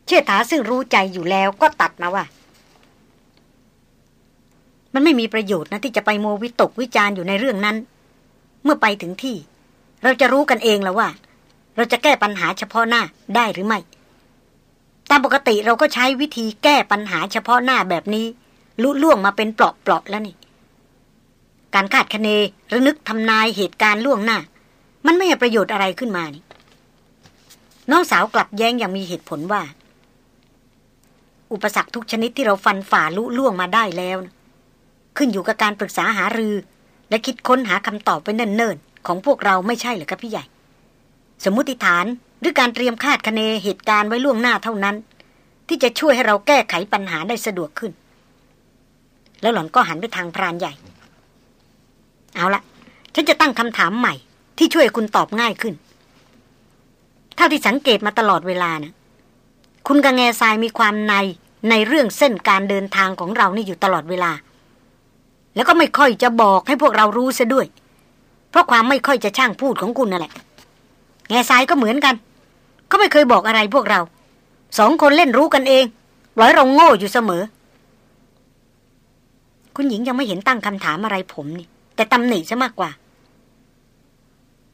เชื่อถาซึ่งรู้ใจอยู่แล้วก็ตัดมาว่า มันไม่มีประโยชน์นะที่จะไปโมวิตกวิจารณ์อยู่ในเรื่องนั้น เมื่อไปถึงที่ เราจะรู้กันเองแล้วว่า เราจะแก้ปัญหาเฉพาะหน้าได้หรือไม่ ตามปกติเราก็ใช้วิธีแก้ปัญหาเฉพาะหน้าแบบนี้ ลุล่วงมาเป็นเปลาะๆแล้วนี่ การคาดคะเนรือนึกทำนายเหตุการณ์ล่วงหน้า มันไม่ให้ประโยชน์อะไรขึ้นมานี่น้องสาวกลับแย้งอย่างมีเหตุผลว่า อุปสรรคทุกชนิดที่เราฟันฝ่าลุล่วงมาได้แล้วนะขึ้นอยู่กับการปรึกษาหารือ และคิดค้นหาคำตอบไปเนิ่นๆของพวกเราไม่ใช่หรือครับพี่ใหญ่ สมมติฐาน รือการเตรียมคาดคะเนเหตุการณ์ไว้ล่วงหน้าเท่านั้น ที่จะช่วยให้เราแก้ไขปัญหาได้สะดวกขึ้น แล้วหล่อนก็หันไปทางพรานใหญ่ เอาละฉันจะตั้งคำถามใหม่ ที่ช่วยคุณตอบง่ายขึ้น เท่าที่สังเกตมาตลอดเวลานะคุณกับแง่ทรายมีความในในเรื่องเส้นการเดินทางของเรานี่อยู่ตลอดเวลา แล้วก็ไม่ค่อยจะบอกให้พวกเรารู้ซะด้วย เพราะความไม่ค่อยจะช่างพูดของคุณนั่นแหละ แง่ทรายก็เหมือนกัน เขาไม่เคยบอกอะไรพวกเรา สองคนเล่นรู้กันเองร้อยเราโง่อยู่เสมอ คุณหญิงยังไม่เห็นตั้งคำถามอะไรผมนี่ แต่ตำหนิซะมากกว่า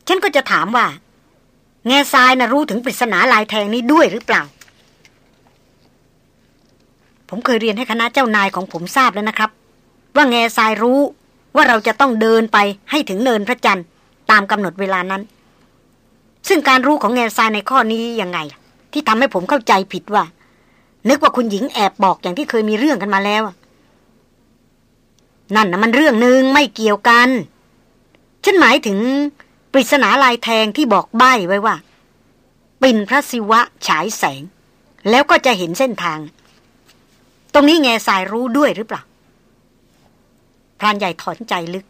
ฉันก็จะถามว่า แง่ทรายนะรู้ถึงปริศนาลายแทงนี้ด้วยหรือเปล่า ผมเคยเรียนให้คณะเจ้านายของผมทราบแล้วนะครับ ว่าแง่ทรายรู้ว่าเราจะต้องเดินไปให้ถึงเนินพระจันทร์ตามกำหนดเวลานั้น ซึ่งการรู้ของแง่ทรายในข้อนี้ยังไง ที่ทำให้ผมเข้าใจผิดว่า นึกว่าคุณหญิงแอบบอกอย่างที่เคยมีเรื่องกันมาแล้วนั่นนะมันเรื่องหนึ่งไม่เกี่ยวกัน ฉันหมายถึงปริศนาลายแทงที่บอกใบ้ไว้ว่า ปิ่นพระศิวะฉายแสง แล้วก็จะเห็นเส้นทาง ตรงนี้แง่สายรู้ด้วยหรือเปล่าพรานใหญ่ถอนใจลึก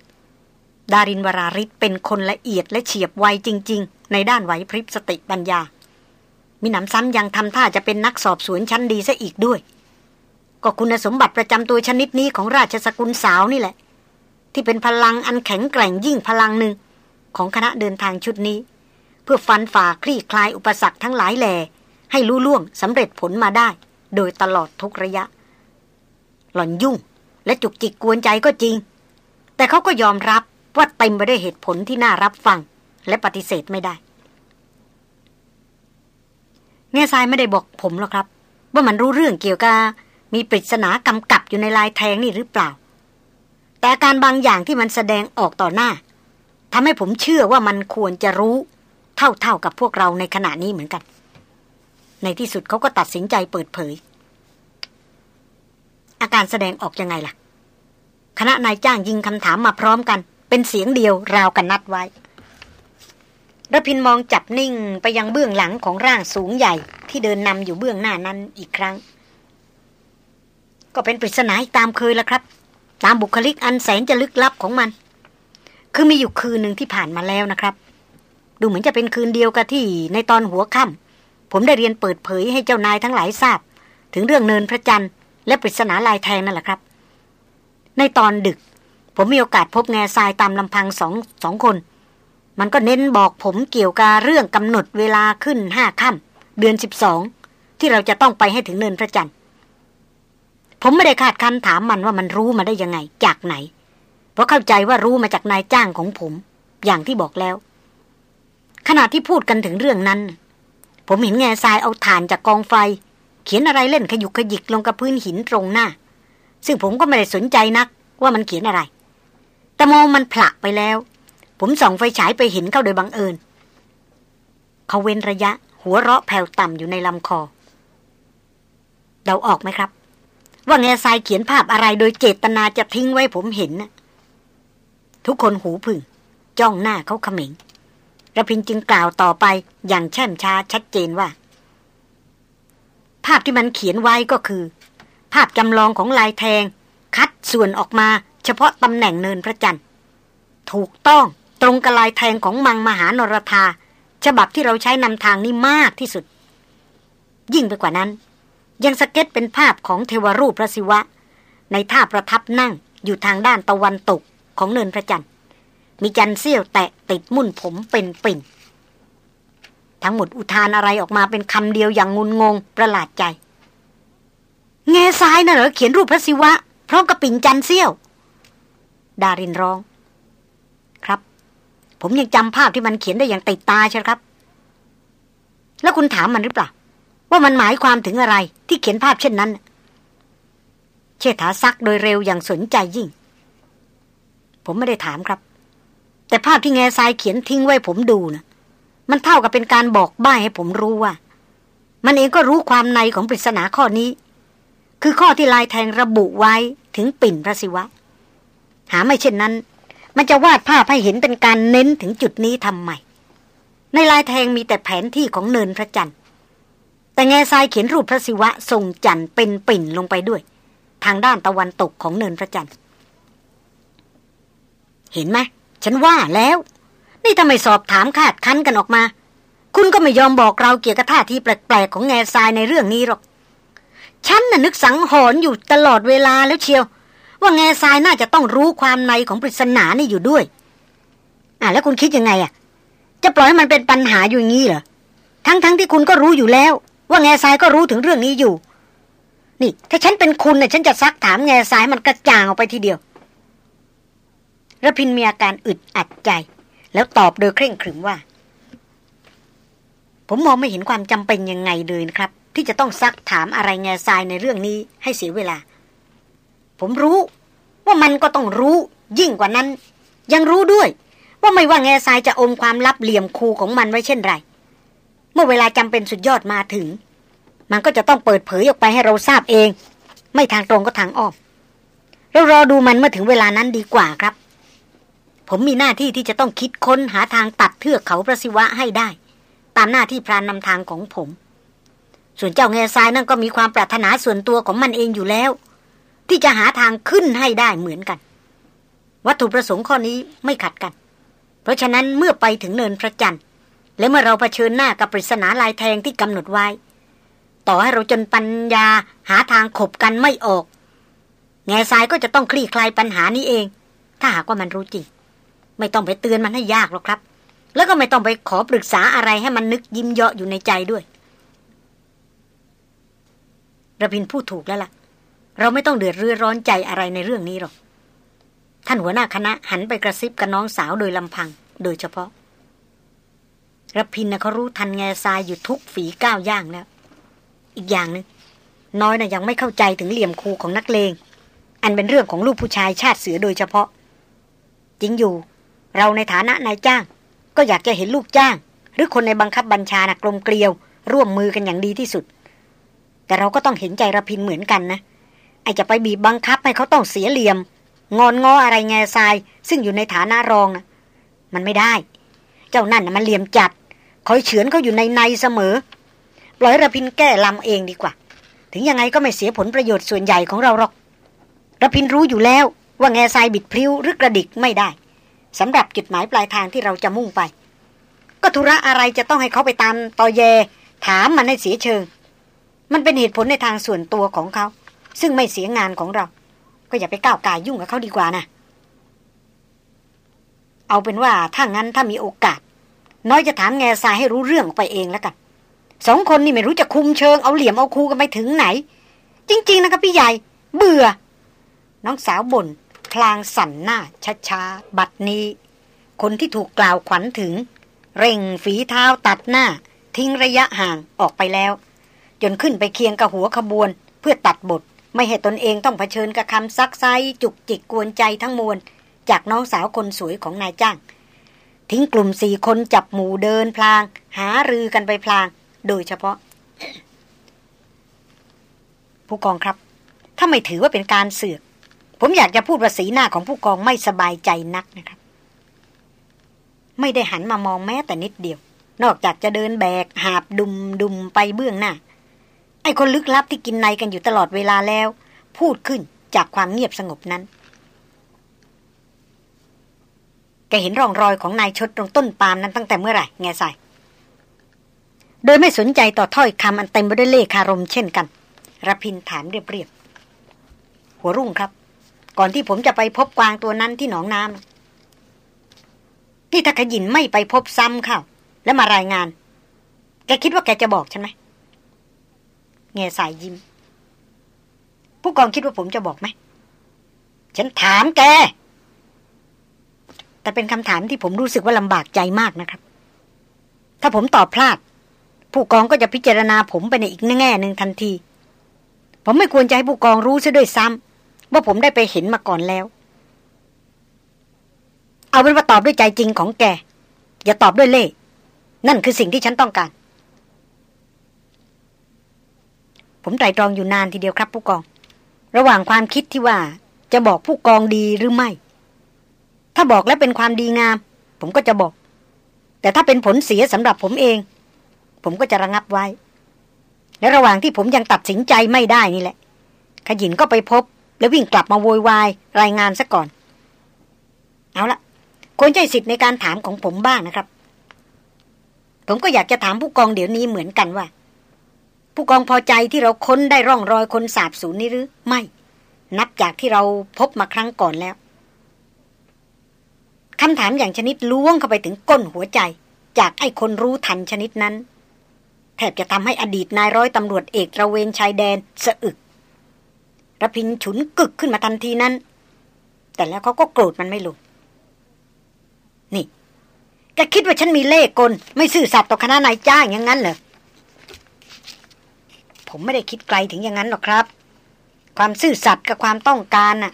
ดารินวราริศเป็นคนละเอียดและเฉียบไวจริง ๆ ในด้านไหวพริบสติปัญญา มีหนำซ้ำยังทำท่าจะเป็นนักสอบสวนชั้นดีซะอีกด้วย ก็คุณสมบัติประจำตัวชนิดนี้ของราชสกุลสาวนี่แหละ ที่เป็นพลังอันแข็งแกร่งยิ่งพลังหนึ่งของคณะเดินทางชุดนี้ เพื่อฟันฝ่าคลี่คลายอุปสรรคทั้งหลายแหล่ให้รู้ล่วงสำเร็จผลมาได้ โดยตลอดทุกระยะ หล่อนยุ่งและจุกจิกกวนใจก็จริง แต่เขาก็ยอมรับว่าเต็มไปด้วยเหตุผลที่น่ารับฟัง และปฏิเสธไม่ได้แง่ทรายไม่ได้บอกผมหรอกครับ ว่ามันรู้เรื่องเกี่ยวกับมีปริศนากำกับอยู่ในลายแทงนี่หรือเปล่า แต่การบางอย่างที่มันแสดงออกต่อหน้าทำให้ผมเชื่อว่ามันควรจะรู้ เท่าๆกับพวกเราในขณะนี้เหมือนกัน ในที่สุดเขาก็ตัดสินใจเปิดเผย อาการแสดงออกยังไงล่ะ คณะนายจ้างยิงคำถามมาพร้อมกัน เป็นเสียงเดียวราวกันนัดไว้ ระพินมองจับนิ่งไปยังเบื้องหลังของร่างสูงใหญ่ที่เดินนำอยู่เบื้องหน้านั้นอีกครั้ง ก็เป็นปริศนาตามเคยแล้วครับ ตามบุคลิกอันแสนจะลึกลับของมัน คือมีอยู่คืนหนึ่งที่ผ่านมาแล้วนะครับ ดูเหมือนจะเป็นคืนเดียวกับที่ในตอนหัวค่ำผมได้เรียนเปิดเผยให้เจ้านายทั้งหลายทราบ ถึงเรื่องเนินพระจันทร์และปริศนาลายแทงนั่นแหละครับ ในตอนดึก ผมมีโอกาสพบแง่ทรายตามลำพังสองสองคน มันก็เน้นบอกผมเกี่ยวกับเรื่องกำหนดเวลาขึ้นห้าค่ำเดือนสิบสองที่เราจะต้องไปให้ถึงเนินพระจันทร์ผมไม่ได้ขาดคันถามมันว่ามันรู้มาได้ยังไง จากไหน เพราะเข้าใจว่ารู้มาจากนายจ้างของผม อย่างที่บอกแล้ว ขณะที่พูดกันถึงเรื่องนั้น ผมเห็นแง่ทรายเอาถ่านจากกองไฟ เขียนอะไรเล่นขยุกขยิกลงกับพื้นหินตรงหน้า ซึ่งผมก็ไม่ได้สนใจนักว่ามันเขียนอะไร แต่มองมันผละไปแล้ว ผมส่องไฟฉายไปเห็นเข้าโดยบังเอิญ เขาเว้นระยะ หัวเราะแผ่วต่ำอยู่ในลำคอ เดาออกไหมครับ ว่าแง่ทรายเขียนภาพอะไรโดยเจตนาจะทิ้งไว้ผมเห็นนะทุกคนหูผึ่ง จ้องหน้าเขาเขม็งระพินจึงกล่าวต่อไปอย่างแช่มช้าชัดเจนว่า ภาพที่มันเขียนไว้ก็คือ ภาพจำลองของลายแทง คัดส่วนออกมาเฉพาะตำแหน่งเนินพระจันทร์ถูกต้อง ตรงกับลายแทงของมังมหานรธาฉบับที่เราใช้นำทางนี้มากที่สุด ยิ่งไปกว่านั้น ยังสเก็ตเป็นภาพของเทวรูปพระศิวะ ในท่าประทับนั่งอยู่ทางด้านตะวันตกของเนินพระจันทร์มีจันเสี้ยวแตะติดมุ่นผมเป็นปิ่น ทั้งหมดอุทานอะไรออกมาเป็นคำเดียวอย่างงุนงงประหลาดใจ แง่ซ้ายน่ะเหรอเขียนรูปพระศิวะ พร้อมกับปิ่นจันเสี้ยว ดารินร้อง ผมยังจำภาพที่มันเขียนได้อย่างติดตาใช่ครับ แล้วคุณถามมันหรือเปล่า ว่ามันหมายความถึงอะไร ที่เขียนภาพเช่นนั้น เชษฐาซักโดยเร็วอย่างสนใจยิ่ง ผมไม่ได้ถามครับ แต่ภาพที่แง่ทรายเขียนทิ้งไว้ผมดูนะมันเท่ากับเป็นการบอกใบ้ให้ผมรู้ว่า มันเองก็รู้ความในของปริศนาข้อนี้ คือข้อที่ลายแทงระบุไว้ถึงปิ่นพระศิวะ หาไม่เช่นนั้น มันจะวาดภาพให้เห็นเป็นการเน้นถึงจุดนี้ทำไมในลายแทงมีแต่แผนที่ของเนินพระจันทร์ แต่แง่ทรายเขียนรูปพระศิวะทรงจันทร์เป็นปิ่นลงไปด้วย ทางด้านตะวันตกของเนินพระจันทร์เห็นไหมฉันว่าแล้ว นี่ทำไมสอบถามคาดคั้นกันออกมา คุณก็ไม่ยอมบอกเราเกี่ยวกับท่าทีแปลกๆของแง่ทรายในเรื่องนี้หรอก ฉันน่ะนึกสังหรณ์อยู่ตลอดเวลาแล้วเชียว ว่าแง่ทรายน่าจะต้องรู้ความในของปริศนานี่อยู่ด้วย อะแล้วคุณคิดยังไงอะ จะปล่อยให้มันเป็นปัญหาอยู่อย่างนี้เหรอ ทั้งๆทที่คุณก็รู้อยู่แล้ว ว่าแง่ทรายก็รู้ถึงเรื่องนี้อยู่ นี่ ถ้าฉันเป็นคุณเนี่ยฉันจะซักถามแง่ทรายมันกระจ่างออกไปทีเดียวระพินมีอาการอึดอัดใจ แล้วตอบโดยเคร่งขรึมว่า ผมมองไม่เห็นความจำเป็นยังไงเลยนะครับ ที่จะต้องซักถามอะไรแง่ทรายในเรื่องนี้ให้เสียเวลา ผมรู้ ว่ามันก็ต้องรู้ ยิ่งกว่านั้น ยังรู้ด้วย ว่าไม่ว่าแง่ทรายจะอมความลับเหลี่ยมคูของมันไว้เช่นไร เมื่อเวลาจำเป็นสุดยอดมาถึง มันก็จะต้องเปิดเผยออกไปให้เราทราบเอง ไม่ทางตรงก็ทางอ้อมเรารอดูมันเมื่อถึงเวลานั้นดีกว่าครับ ผมมีหน้าที่ที่จะต้องคิดค้นหาทางตัดเทือกเขาพระศิวะให้ได้ ตามหน้าที่พรานนำทางของผม ส่วนเจ้าแง่ทรายนั่นก็มีความปรารถนาส่วนตัวของมันเองอยู่แล้ว ที่จะหาทางขึ้นให้ได้เหมือนกัน วัตถุประสงค์ข้อนี้ไม่ขัดกัน เพราะฉะนั้นเมื่อไปถึงเนินพระจันทร์ และเมื่อเราเผชิญหน้ากับปริศนาลายแทงที่กำหนดไว้ ต่อให้เราจนปัญญาหาทางขบกันไม่ออกแง่ทรายก็จะต้องคลี่คลายปัญหานี้เอง ถ้าหากว่ามันรู้จริง ไม่ต้องไปเตือนมันให้ยากหรอกครับ แล้วก็ไม่ต้องไปขอปรึกษาอะไรให้มันนึกยิ้มเยาะอยู่ในใจด้วยระพินพูดถูกแล้วล่ะ เราไม่ต้องเดือดเรือร้อนใจอะไรในเรื่องนี้หรอก ท่านหัวหน้าคณะหันไปกระซิบกับน้องสาวโดยลำพัง โดยเฉพาะรพินนะเขารู้ทันแง่ทรายอยู่ทุกฝีก้าวย่างแล้ว อีกอย่างหนึงน้อยนะยังไม่เข้าใจถึงเหลี่ยมคูของนักเลง อันเป็นเรื่องของลูกผู้ชายชาติเสือโดยเฉพาะ จริงอยู่ เราในฐานะนายจ้าง ก็อยากจะเห็นลูกจ้าง หรือคนในบังคับบัญชานะกลมเกลียว ร่วมมือกันอย่างดีที่สุด แต่เราก็ต้องเห็นใจระพินเหมือนกันนะ ไอจะไปบีบบังคับให้เขาต้องเสียเหลี่ยม งอนงออะไรแง่ทราย ซึ่งอยู่ในฐานะรองนะมันไม่ได้ เจ้านั่นมันเหลี่ยมจัด คอยเฉือนเขาอยู่ในในเสมอ ปล่อยระพินแก้ลำเองดีกว่า ถึงยังไงก็ไม่เสียผลประโยชน์ส่วนใหญ่ของเราหรอกระพินรู้อยู่แล้วว่าแง่ทรายบิดพลิ้วหรือกระดิกไม่ได้สำหรับจุดหมายปลายทางที่เราจะมุ่งไป ก็ธุระอะไรจะต้องให้เขาไปตามตอแย ถามมันให้เสียเชิง มันเป็นเหตุผลในทางส่วนตัวของเขา ซึ่งไม่เสียงานของเรา ก็อย่าไปก้าวกายยุ่งกับเขาดีกว่านะเอาเป็นว่าถ้างั้นถ้ามีโอกาส น้อยจะถามแง่ทรายให้รู้เรื่องไปเองแล้วกันสองคนนี่ไม่รู้จะคุมเชิงเอาเหลี่ยมเอาคูกันไปถึงไหน จริง ๆ นะครับพี่ใหญ่ เบื่อ น้องสาวบน่นพลางสั่นหน้าช้าๆบัดนี้ คนที่ถูกกล่าวขวัญถึง เร่งฝีเท้าตัดหน้า ทิ้งระยะห่างออกไปแล้ว จนขึ้นไปเคียงกับหัวขบวนเพื่อตัดบท ไม่ให้ตนเองต้องเผชิญกับคำซักไซจุกจิกกวนใจทั้งมวล จากน้องสาวคนสวยของนายจ้าง ทิ้งกลุ่มสี่คนจับหมู่เดินพลาง หารือกันไปพลาง โดยเฉพาะ ผู้กองครับ ถ้าไม่ถือว่าเป็นการเสือก ผมอยากจะพูดว่าสีหน้าของผู้กองไม่สบายใจนักนะครับ ไม่ได้หันมามองแม้แต่นิดเดียว นอกจากจะเดินแบก หาบดุมดุมไปเบื้องหน้า ไอ้คนลึกลับที่กินในกันอยู่ตลอดเวลาแล้ว พูดขึ้นจากความเงียบสงบนั้น แกเห็นร่องรอยของนายชดตรงต้นปาล์มนั้นตั้งแต่เมื่อไหร่ แง่ใส่โดยไม่สนใจต่อถ้อยคำอันเต็มไปด้วยเล่คารมเช่นกันรพินถามเรียบๆ หัวรุ่งครับ ก่อนที่ผมจะไปพบกวางตัวนั้นที่หนองน้ำนี่ถ้าขยินไม่ไปพบซ้ำเข้า แล้วมารายงาน แกคิดว่าแกจะบอกฉันไหม แง่สายยิ้ม ผู้กองคิดว่าผมจะบอกไหม ฉันถามแก แต่เป็นคำถามที่ผมรู้สึกว่าลำบากใจมากนะครับ ถ้าผมตอบพลาด ผู้กองก็จะพิจารณาผมไปในอีกแง่หนึ่งทันที ผมไม่ควรจะให้ผู้กองรู้ซะด้วยซ้ำว่าผมได้ไปเห็นมาก่อนแล้ว เอาเป็นว่าตอบด้วยใจจริงของแก อย่าตอบด้วยเล่นั่นคือสิ่งที่ฉันต้องการ ผมไตรตรองอยู่นานทีเดียวครับ ผู้กอง ระหว่างความคิดที่ว่าจะบอกผู้กองดีหรือไม่ ถ้าบอกแล้วเป็นความดีงาม ผมก็จะบอก แต่ถ้าเป็นผลเสียสำหรับผมเอง ผมก็จะระงับไว้ และระหว่างที่ผมยังตัดสินใจไม่ได้นี่แหละ ขยินก็ไปพบ แล้ววิ่งกลับมาโวยวายรายงานซะก่อน เอาละควรใจสิทธิ์ในการถามของผมบ้างนะครับ ผมก็อยากจะถามผู้กองเดี๋ยวนี้เหมือนกันว่า ผู้กองพอใจที่เราค้นได้ร่องรอยคนสาบสูญนี้หรือ ไม่ นับจากที่เราพบมาครั้งก่อนแล้วคำถามอย่างชนิดล้วงเข้าไปถึงก้นหัวใจ จากไอ้คนรู้ทันชนิดนั้น แทบจะทำให้อดีตนายร้อยตำรวจเอกระเวนชายแดนสะอึกระพินฉุนกึกขึ้นมาทันทีนั้น แต่แล้วเขาก็โกรธมันไม่ลงนี่แกคิดว่าฉันมีเล่ห์กล ไม่ซื่อสัตย์ต่อคณะนายจ้างอย่างนั้นเหรอ ผมไม่ได้คิดไกลถึงอย่างนั้นหรอกครับ ความซื่อสัตย์กับความต้องการน่ะ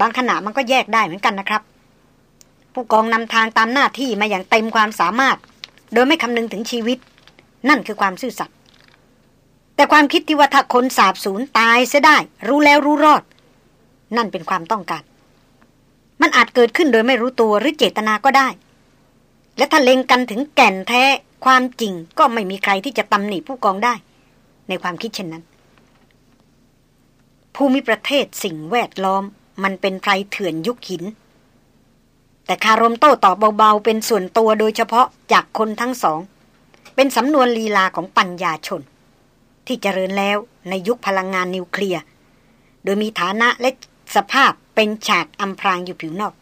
บางขณะมันก็แยกได้เหมือนกันนะครับ ผู้กองนำทางตามหน้าที่มาอย่างเต็มความสามารถ โดยไม่คำนึงถึงชีวิต นั่นคือความซื่อสัตย์แต่ความคิดที่ว่าถ้าคนสาบสูญตายเสียได้ รู้แล้วรู้รอด นั่นเป็นความต้องการ มันอาจเกิดขึ้นโดยไม่รู้ตัวหรือเจตนาก็ได้ และถ้าเล็งกันถึงแก่นแท้ความจริงก็ไม่มีใครที่จะตำหนิผู้กองได้ ในความคิดเช่นนั้น ภูมิประเทศสิ่งแวดล้อมมันเป็นไพรเถื่อนยุคหิน แต่คารมโต้ตอบเบาๆ เป็นส่วนตัวโดยเฉพาะจากคนทั้งสอง เป็นสำนวนลีลาของปัญญาชน ที่เจริญแล้วในยุคพลังงานนิวเคลียร์โดยมีฐานะและสภาพเป็นฉากอำพรางอยู่ผิวนอก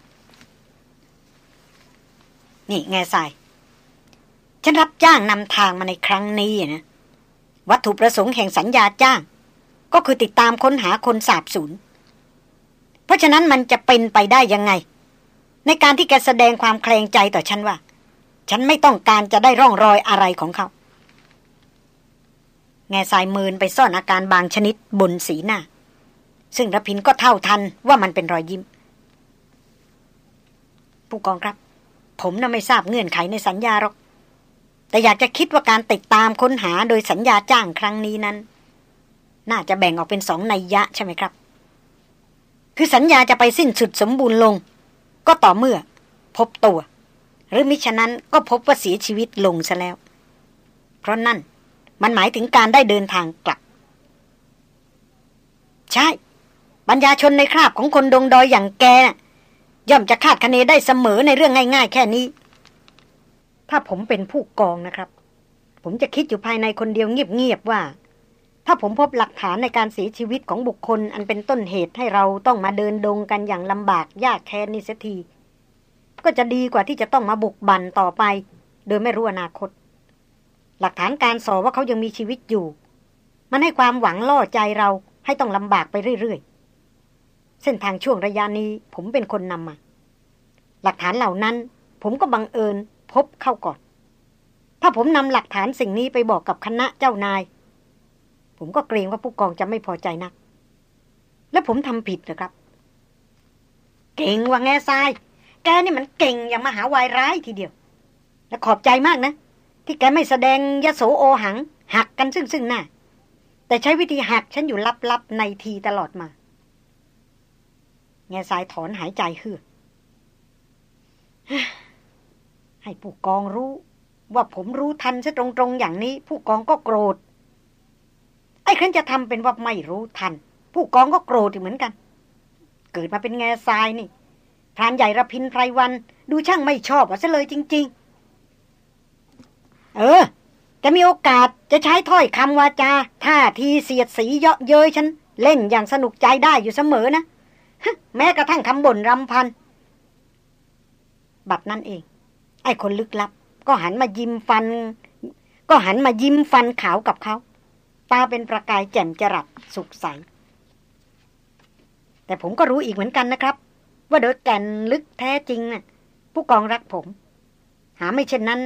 นี่แง่ทรายฉันรับจ้างนำทางมาในครั้งนี้นะ วัตถุประสงค์แห่งสัญญาจ้าง ก็คือติดตามค้นหาคนสาบสูญเพราะฉะนั้นมันจะเป็นไปได้ยังไง ในการที่แกแสดงความแคลงใจต่อฉันว่า ฉันไม่ต้องการจะได้ร่องรอยอะไรของเขา แง่สายมืนไปซ่อนอาการบางชนิดบนสีหน้า ซึ่งรพินก็เท่าทันว่ามันเป็นรอยยิ้ม ผู้กองครับ ผมน่ะไม่ทราบเงื่อนไขในสัญญาหรอก แต่อยากจะคิดว่าการติดตามค้นหาโดยสัญญาจ้างครั้งนี้นั้น น่าจะแบ่งออกเป็นสองนัยยะใช่ไหมครับ คือสัญญาจะไปสิ้นสุดสมบูรณ์ลง ก็ต่อเมื่อ พบตัว หรือมิฉะนั้นก็พบว่าเสียชีวิตลงซะแล้ว เพราะนั่นมันหมายถึงการได้เดินทางกลับ ใช่บัญญาชนในคราบของคนดงดอยอย่างแก่ย่อมจะคาดคะเนได้เสมอในเรื่องง่าย ๆ แค่นี้ ถ้าผมเป็นผู้กองนะครับ ผมจะคิดอยู่ภายในคนเดียวเงียบๆว่า ถ้าผมพบหลักฐานในการเสียชีวิตของบุคคล อันเป็นต้นเหตุให้เราต้องมาเดินดงกันอย่างลำบากยากแค้นนี้เสียที ก็จะดีกว่าที่จะต้องมาบุกบั่นต่อไป โดยไม่รู้อนาคต หลักฐานการสอบว่าเขายังมีชีวิตอยู่ มันให้ความหวังล่อใจเราให้ต้องลำบากไปเรื่อยๆ เส้นทางช่วงระยะนี้ผมเป็นคนนำมา หลักฐานเหล่านั้น ผมก็บังเอิญ พบเข้าก่อน ถ้าผมนำหลักฐานสิ่งนี้ไปบอกกับคณะเจ้านาย ผมก็เกรงว่าผู้กองจะไม่พอใจนัก และผมทำผิดนะครับ เก่งว่าแง่ทราย แกนี่มันเก่งอย่างมหาวายร้ายทีเดียว และขอบใจมากนะ ที่แกไม่แสดงยโสโอหัง หักกันซึ่งซึ่งหน้า แต่ใช้วิธีหักฉันอยู่ลับๆในทีตลอดมา แง่สายถอนหายใจเฮือ ให้ผู้กองรู้ ว่าผมรู้ทันซะตรงๆอย่างนี้ ผู้กองก็โกรธ ไอ้ขันจะทำเป็นว่าไม่รู้ทัน ผู้กองก็โกรธเหมือนกัน เกิดมาเป็นแง่ทรายนี่พรานใหญ่ระพินไพรวัน ดูช่างไม่ชอบว่าซะเลยจริง ๆ เออ จะมีโอกาสจะใช้ถ้อยคำวาจาท่าทีเสียดสีเยาะเย้ยฉัน เล่นอย่างสนุกใจได้อยู่เสมอนะแม้กระทั่งคำบ่นรำพัน บัดนั้นเอง อ้คนลึกลับ ก็หันมายิ้มฟัน ก็หันมายิ้มฟันขาวกับเขา ตาเป็นประกายแจ่มจรัสสุขใส แต่ผมก็รู้อีกเหมือนกันนะครับ ว่าโดยแก่นลึกแท้จริงนะ่ะ ผู้กองรักผม หาไม่เช่นนั้น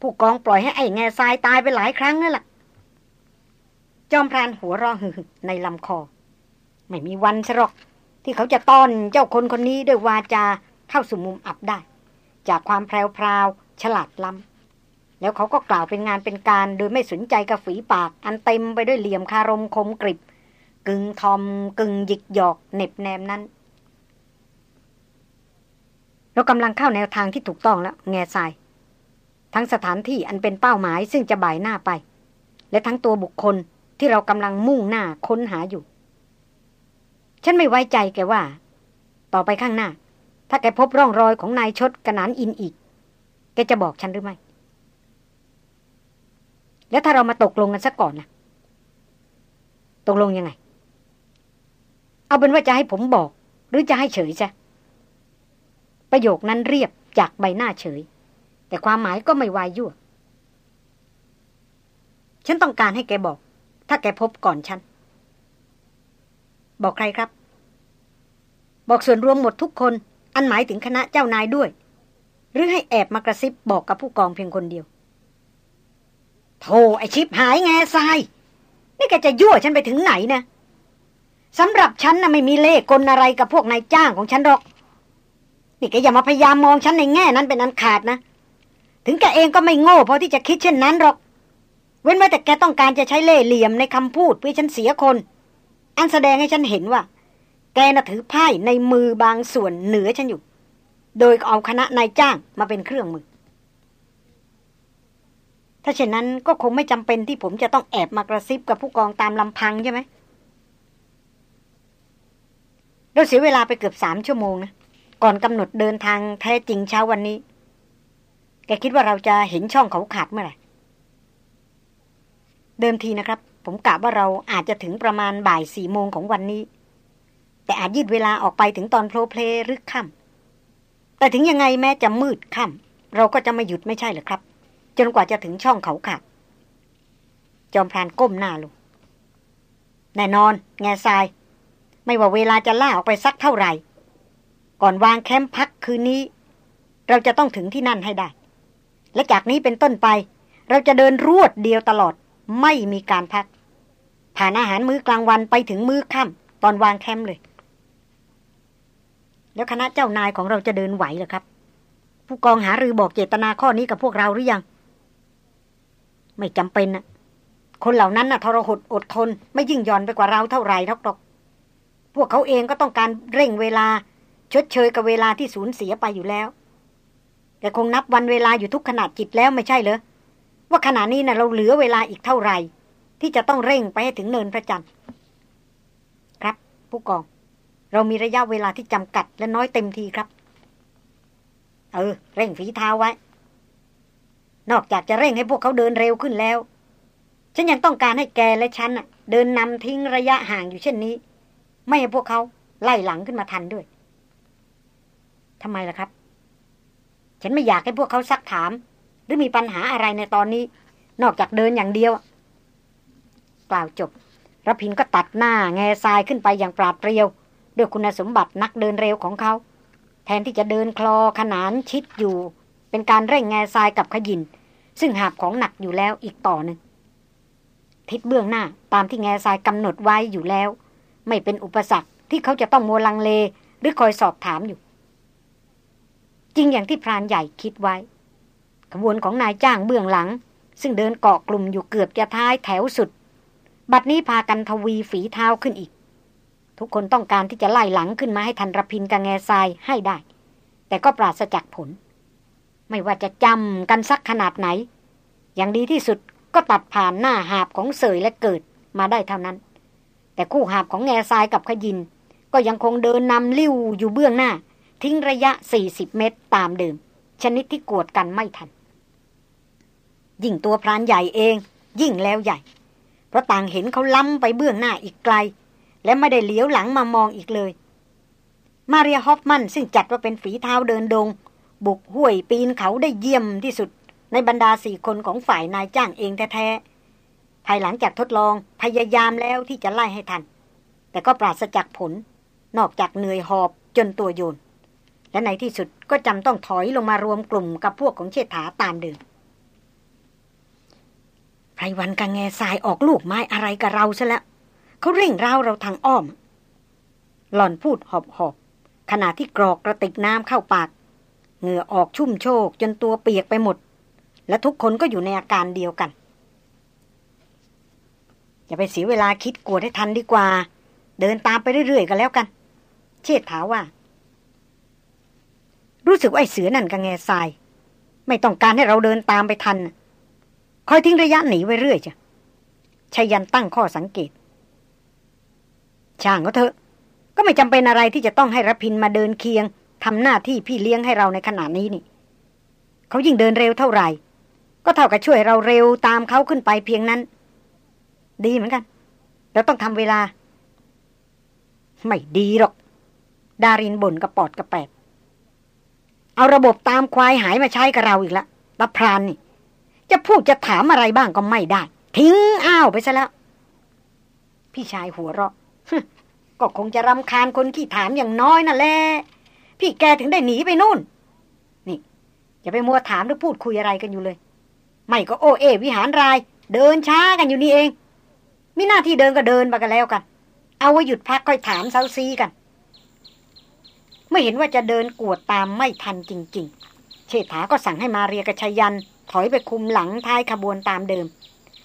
ผู้กองปล่อยให้ไอ้แง่ทรายตายไปหลายครั้งนั่นแหละจอมพรานหัวรอหึในลำคอ ไม่มีวันชรอก ที่เขาจะต้อนเจ้าคนคนนี้ด้วยวาจาเข้าสู่มุมอับได้ จากความแพรวๆฉลาดล้ำแล้วเขาก็กล่าวเป็นงานเป็นการโดยไม่สนใจกับฝีปาก อันเต็มไปด้วยเหลี่ยมคารมคมกริบ กึ่งทอมกึ่งหยิกหยอกเน็บแนมนั้นเรากำลังเข้าแนวทางที่ถูกต้องแล้วแง่ทราย ทั้งสถานที่อันเป็นเป้าหมายซึ่งจะบ่ายหน้าไป และทั้งตัวบุคคลที่เรากำลังมุ่งหน้าค้นหาอยู่ ฉันไม่ไว้ใจแกว่า ต่อไปข้างหน้า ถ้าแกพบร่องรอยของนายชดกระนานอินอีก แกจะบอกฉันหรือไม่ แล้วถ้าเรามาตกลงกันซะก่อนนะตกลงยังไง เอาเป็นว่าจะให้ผมบอก หรือจะให้เฉยจ้ะประโยคนั้นเรียบจากใบหน้าเฉย แต่ความหมายก็ไม่วายยั่ว ฉันต้องการให้แกบอก ถ้าแกพบก่อนฉัน บอกใครครับ บอกส่วนรวมหมดทุกคน อันหมายถึงคณะเจ้านายด้วย หรือให้แอบมากระซิบบอกกับผู้กองเพียงคนเดียวโธ่ไอชิปหายแง่ทราย นี่แกจะยั่วฉันไปถึงไหนนะสำหรับฉันนะไม่มีเล่กลอะไรกับพวกนายจ้างของฉันหรอก นี่แกอย่ามาพยายามมองฉันในแง่นั้นเป็นอันขาดนะ ถึงแกเองก็ไม่โง่พอที่จะคิดเช่นนั้นหรอก เว้นไว้แต่แกต้องการจะใช้เล่เหลี่ยมในคำพูดเพื่อฉันเสียคน อันแสดงให้ฉันเห็นว่า แกน่ะถือไพ่ในมือบางส่วนเหนือฉันอยู่ โดยเอาคณะนายจ้างมาเป็นเครื่องมือ ถ้าเช่นนั้นก็คงไม่จำเป็นที่ผมจะต้องแอบมากระซิบกับผู้กองตามลำพังใช่ไหมเราเสียเวลาไปเกือบสามชั่วโมงนะก่อนกำหนดเดินทางแท้จริงเช้าวันนี้ แกคิดว่าเราจะเห็นช่องเขาขาดเมื่อไหร่เดิมทีนะครับ ผมกะว่าเราอาจจะถึงประมาณบ่ายสี่โมงของวันนี้ แต่อาจยืดเวลาออกไปถึงตอนโพลเพลหรือค่ำแต่ถึงยังไงแม้จะมืดค่ำเราก็จะไม่หยุดไม่ใช่หรือครับ จนกว่าจะถึงช่องเขาขาดจอมพรานก้มหน้าลงแน่นอน แง่ทราย ไม่ว่าเวลาจะล่าออกไปสักเท่าไหร่ ก่อนวางแคมป์พักคืนนี้ เราจะต้องถึงที่นั่นให้ได้ และจากนี้เป็นต้นไป เราจะเดินรวดเดียวตลอด ไม่มีการพัก ผ่านอาหารมื้อกลางวันไปถึงมื้อค่ำตอนวางแคมป์เลย แล้วคณะเจ้านายของเราจะเดินไหวหรือครับ ผู้กองหารือบอกเจตนาข้อนี้กับพวกเราหรือยัง ไม่จำเป็นนะคนเหล่านั้นนะ่ะทรหดอดทน ไม่ยิ่งย่อนไปกว่าเราเท่าไหร่ทักดอก พวกเขาเองก็ต้องการเร่งเวลา ชดเชยกับเวลาที่สูญเสียไปอยู่แล้ว แต่คงนับวันเวลาอยู่ทุกขณะจิตแล้วไม่ใช่เหรอว่าขณะนี้นะ่ะเราเหลือเวลาอีกเท่าไหร่ ที่จะต้องเร่งไปให้ถึงเนินพระจันทร์ครับ ผู้กอง เรามีระยะเวลาที่จำกัดและน้อยเต็มทีครับ เออ เร่งฝีเท้าไว้ นอกจากจะเร่งให้พวกเขาเดินเร็วขึ้นแล้ว ฉันยังต้องการให้แกและฉันเดินนำทิ้งระยะห่างอยู่เช่นนี้ ไม่ให้พวกเขาไล่หลังขึ้นมาทันด้วยทำไมล่ะครับ ฉันไม่อยากให้พวกเขาซักถาม หรือมีปัญหาอะไรในตอนนี้ นอกจากเดินอย่างเดียว กล่าวจบรพินก็ตัดหน้าแง่ทรายขึ้นไปอย่างปราดเปรียว ด้วยคุณสมบัตินักเดินเร็วของเขา แทนที่จะเดินคลอขนานชิดอยู่ เป็นการเร่งแง่ทรายกับขยิน ซึ่งหาบของหนักอยู่แล้วอีกต่อหนึ่ง ทิศเบื้องหน้าตามที่แง่ทรายกำหนดไว้อยู่แล้ว ไม่เป็นอุปสรรคที่เขาจะต้องโมลังเลหรือคอยสอบถามอยู่ จริงอย่างที่พรานใหญ่คิดไว้ขบวนของนายจ้างเบื้องหลัง ซึ่งเดินเกาะกลุ่มอยู่เกือบจะท้ายแถวสุด บัดนี้พากันทวีฝีเท้าขึ้นอีก ทุกคนต้องการที่จะไล่หลังขึ้นมาให้ทันรพินกับแง่ทรายให้ได้ แต่ก็ปราศจากผล ไม่ว่าจะจำกันสักขนาดไหน อย่างดีที่สุดก็ตัดผ่านหน้าหาบของเสยและเกิดมาได้เท่านั้น แต่คู่หาบของแง่ทรายกับขยิน ก็ยังคงเดินนำลิ้วอยู่เบื้องหน้า ทิ้งระยะ 40 เมตรตามเดิม ชนิดที่กวดกันไม่ทัน ยิ่งตัวพรานใหญ่เอง ยิ่งแล้วใหญ่ เพราะต่างเห็นเขาล้ำไปเบื้องหน้าอีกไกล และไม่ได้เลี้ยวหลังมามองอีกเลย มาเรียฮอฟมันซึ่งจัดว่าเป็นฝีเท้าเดินดง บุกห้วยปีนเขาได้เยี่ยมที่สุด ในบรรดาสี่คนของฝ่ายนายจ้างเองแท้ๆภายหลังจากทดลองพยายามแล้วที่จะไล่ให้ทัน แต่ก็ปราศจากผล นอกจากเหนื่อยหอบจนตัวโยน และในที่สุดก็จำต้องถอยลงมารวมกลุ่มกับพวกของเชษฐาตามเดิมไพรวันกังแงสายออกลูกไม้อะไรกับเราซะแล้ว เขาเร่งร้าวเราทางอ้อม หล่อนพูดหอบหอบขณะที่กรอกกระติกน้ำเข้าปาก เหงื่อออกชุ่มโชกจนตัวเปียกไปหมด และทุกคนก็อยู่ในอาการเดียวกัน อย่าไปเสียเวลาคิดกลัวดให้ทันดีกว่า เดินตามไปเรื่อยๆกันแล้วกัน เชษฐาว่า รู้สึกว่าไอ้เสือนั่นกังแงทราย ไม่ต้องการให้เราเดินตามไปทัน คอยทิ้งระยะหนีไว้เรื่อยจ้ะชายันตั้งข้อสังเกต ช่างก็เถอะ ก็ไม่จำเป็นอะไรที่จะต้องให้รพินมาเดินเคียงทำหน้าที่พี่เลี้ยงให้เราในขณะนี้นี่ เขายิ่งเดินเร็วเท่าไหร่ ก็เท่ากับช่วยเราเร็วตามเขาขึ้นไปเพียงนั้น ดีเหมือนกันเราต้องทำเวลา ไม่ดีหรอก ดารินบ่นกระปอดกระแปด เอาระบบตามควายหายมาใช้กับเราอีกแล้วรับพรานนี่ จะพูดจะถามอะไรบ้างก็ไม่ได้ ทิ้งอ้าวไปซะแล้ว พี่ชายหัวเราะ ก็คงจะรำคาญคนขี้ถามอย่างน้อยนั่นแหละพี่แกถึงได้หนีไปนู่น นี่ อย่าไปมัวถามหรือพูดคุยอะไรกันอยู่เลย ไม่ก็โอเอวิหารราย เดินช้ากันอยู่นี่เอง มีหน้าที่เดินก็เดินไปกันแล้วกัน เอาไว้หยุดพักค่อยถามเซาซีกัน ไม่เห็นว่าจะเดินกวดตามไม่ทันจริง ๆ เชษฐาก็สั่งให้มาเรียกระชยัน ถอยไปคุมหลังท้ายขบวนตามเดิม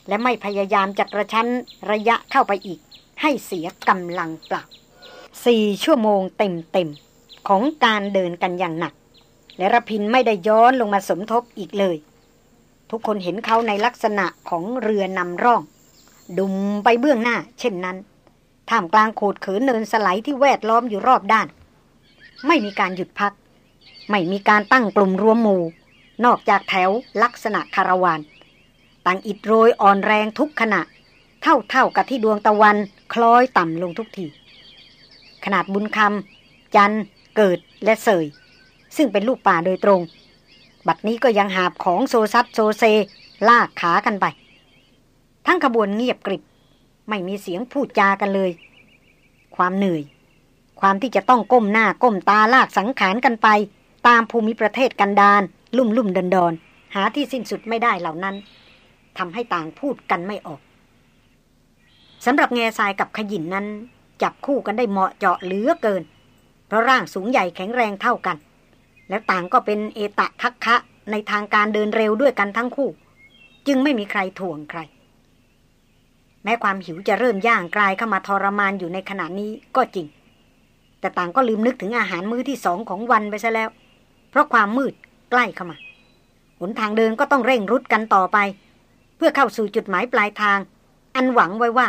และไม่พยายามจะกระชั้นระยะเข้าไปอีก ให้เสียกำลังเปล่าสี่ชั่วโมงเต็มๆ ของการเดินกันอย่างหนัก และระพินไม่ได้ย้อนลงมาสมทบอีกเลย ทุกคนเห็นเขาในลักษณะของเรือนำร่อง ดุมไปเบื้องหน้า เช่นนั้นท่ามกลางโขดเขินเนินสไลด์ที่แวดล้อมอยู่รอบด้าน ไม่มีการหยุดพัก ไม่มีการตั้งกลุ่มรวมหมู่ นอกจากแถวลักษณะคาราวาน ต่างอิดโรยอ่อนแรงทุกขณะ เท่าเท่ากับที่ดวงตะวัน คล้อยต่ำลงทุกที ขนาดบุญคำจันเกิดและเสย ซึ่งเป็นลูกป่าโดยตรง บัดนี้ก็ยังหาบของโซซัดโซเซ ลากขากันไป ทั้งขบวนเงียบกริบ ไม่มีเสียงพูดจากันเลย ความเหนื่อย ความที่จะต้องก้มหน้าก้มตาลากสังขารกันไป ตามภูมิประเทศกันดานลุ่มลุ่มดอนดอนหาที่สิ้นสุดไม่ได้เหล่านั้นทำให้ต่างพูดกันไม่ออก สำหรับแง่ทรายกับขยินนั้น จับคู่กันได้เหมาะเจาะเหลือเกิน เพราะร่างสูงใหญ่แข็งแรงเท่ากัน และต่างก็เป็นเอตะคักคะในทางการเดินเร็วด้วยกันทั้งคู่ จึงไม่มีใครถ่วงใคร แม้ความหิวจะเริ่มย่างกลายเข้ามาทรมานอยู่ในขณะนี้ก็จริง แต่ต่างก็ลืมนึกถึงอาหารมื้อที่สองของวันไปซะแล้ว เพราะความมืดใกล้เข้ามาหนทางเดินก็ต้องเร่งรุดกันต่อไป เพื่อเข้าสู่จุดหมายปลายทาง อันหวังไว้ว่า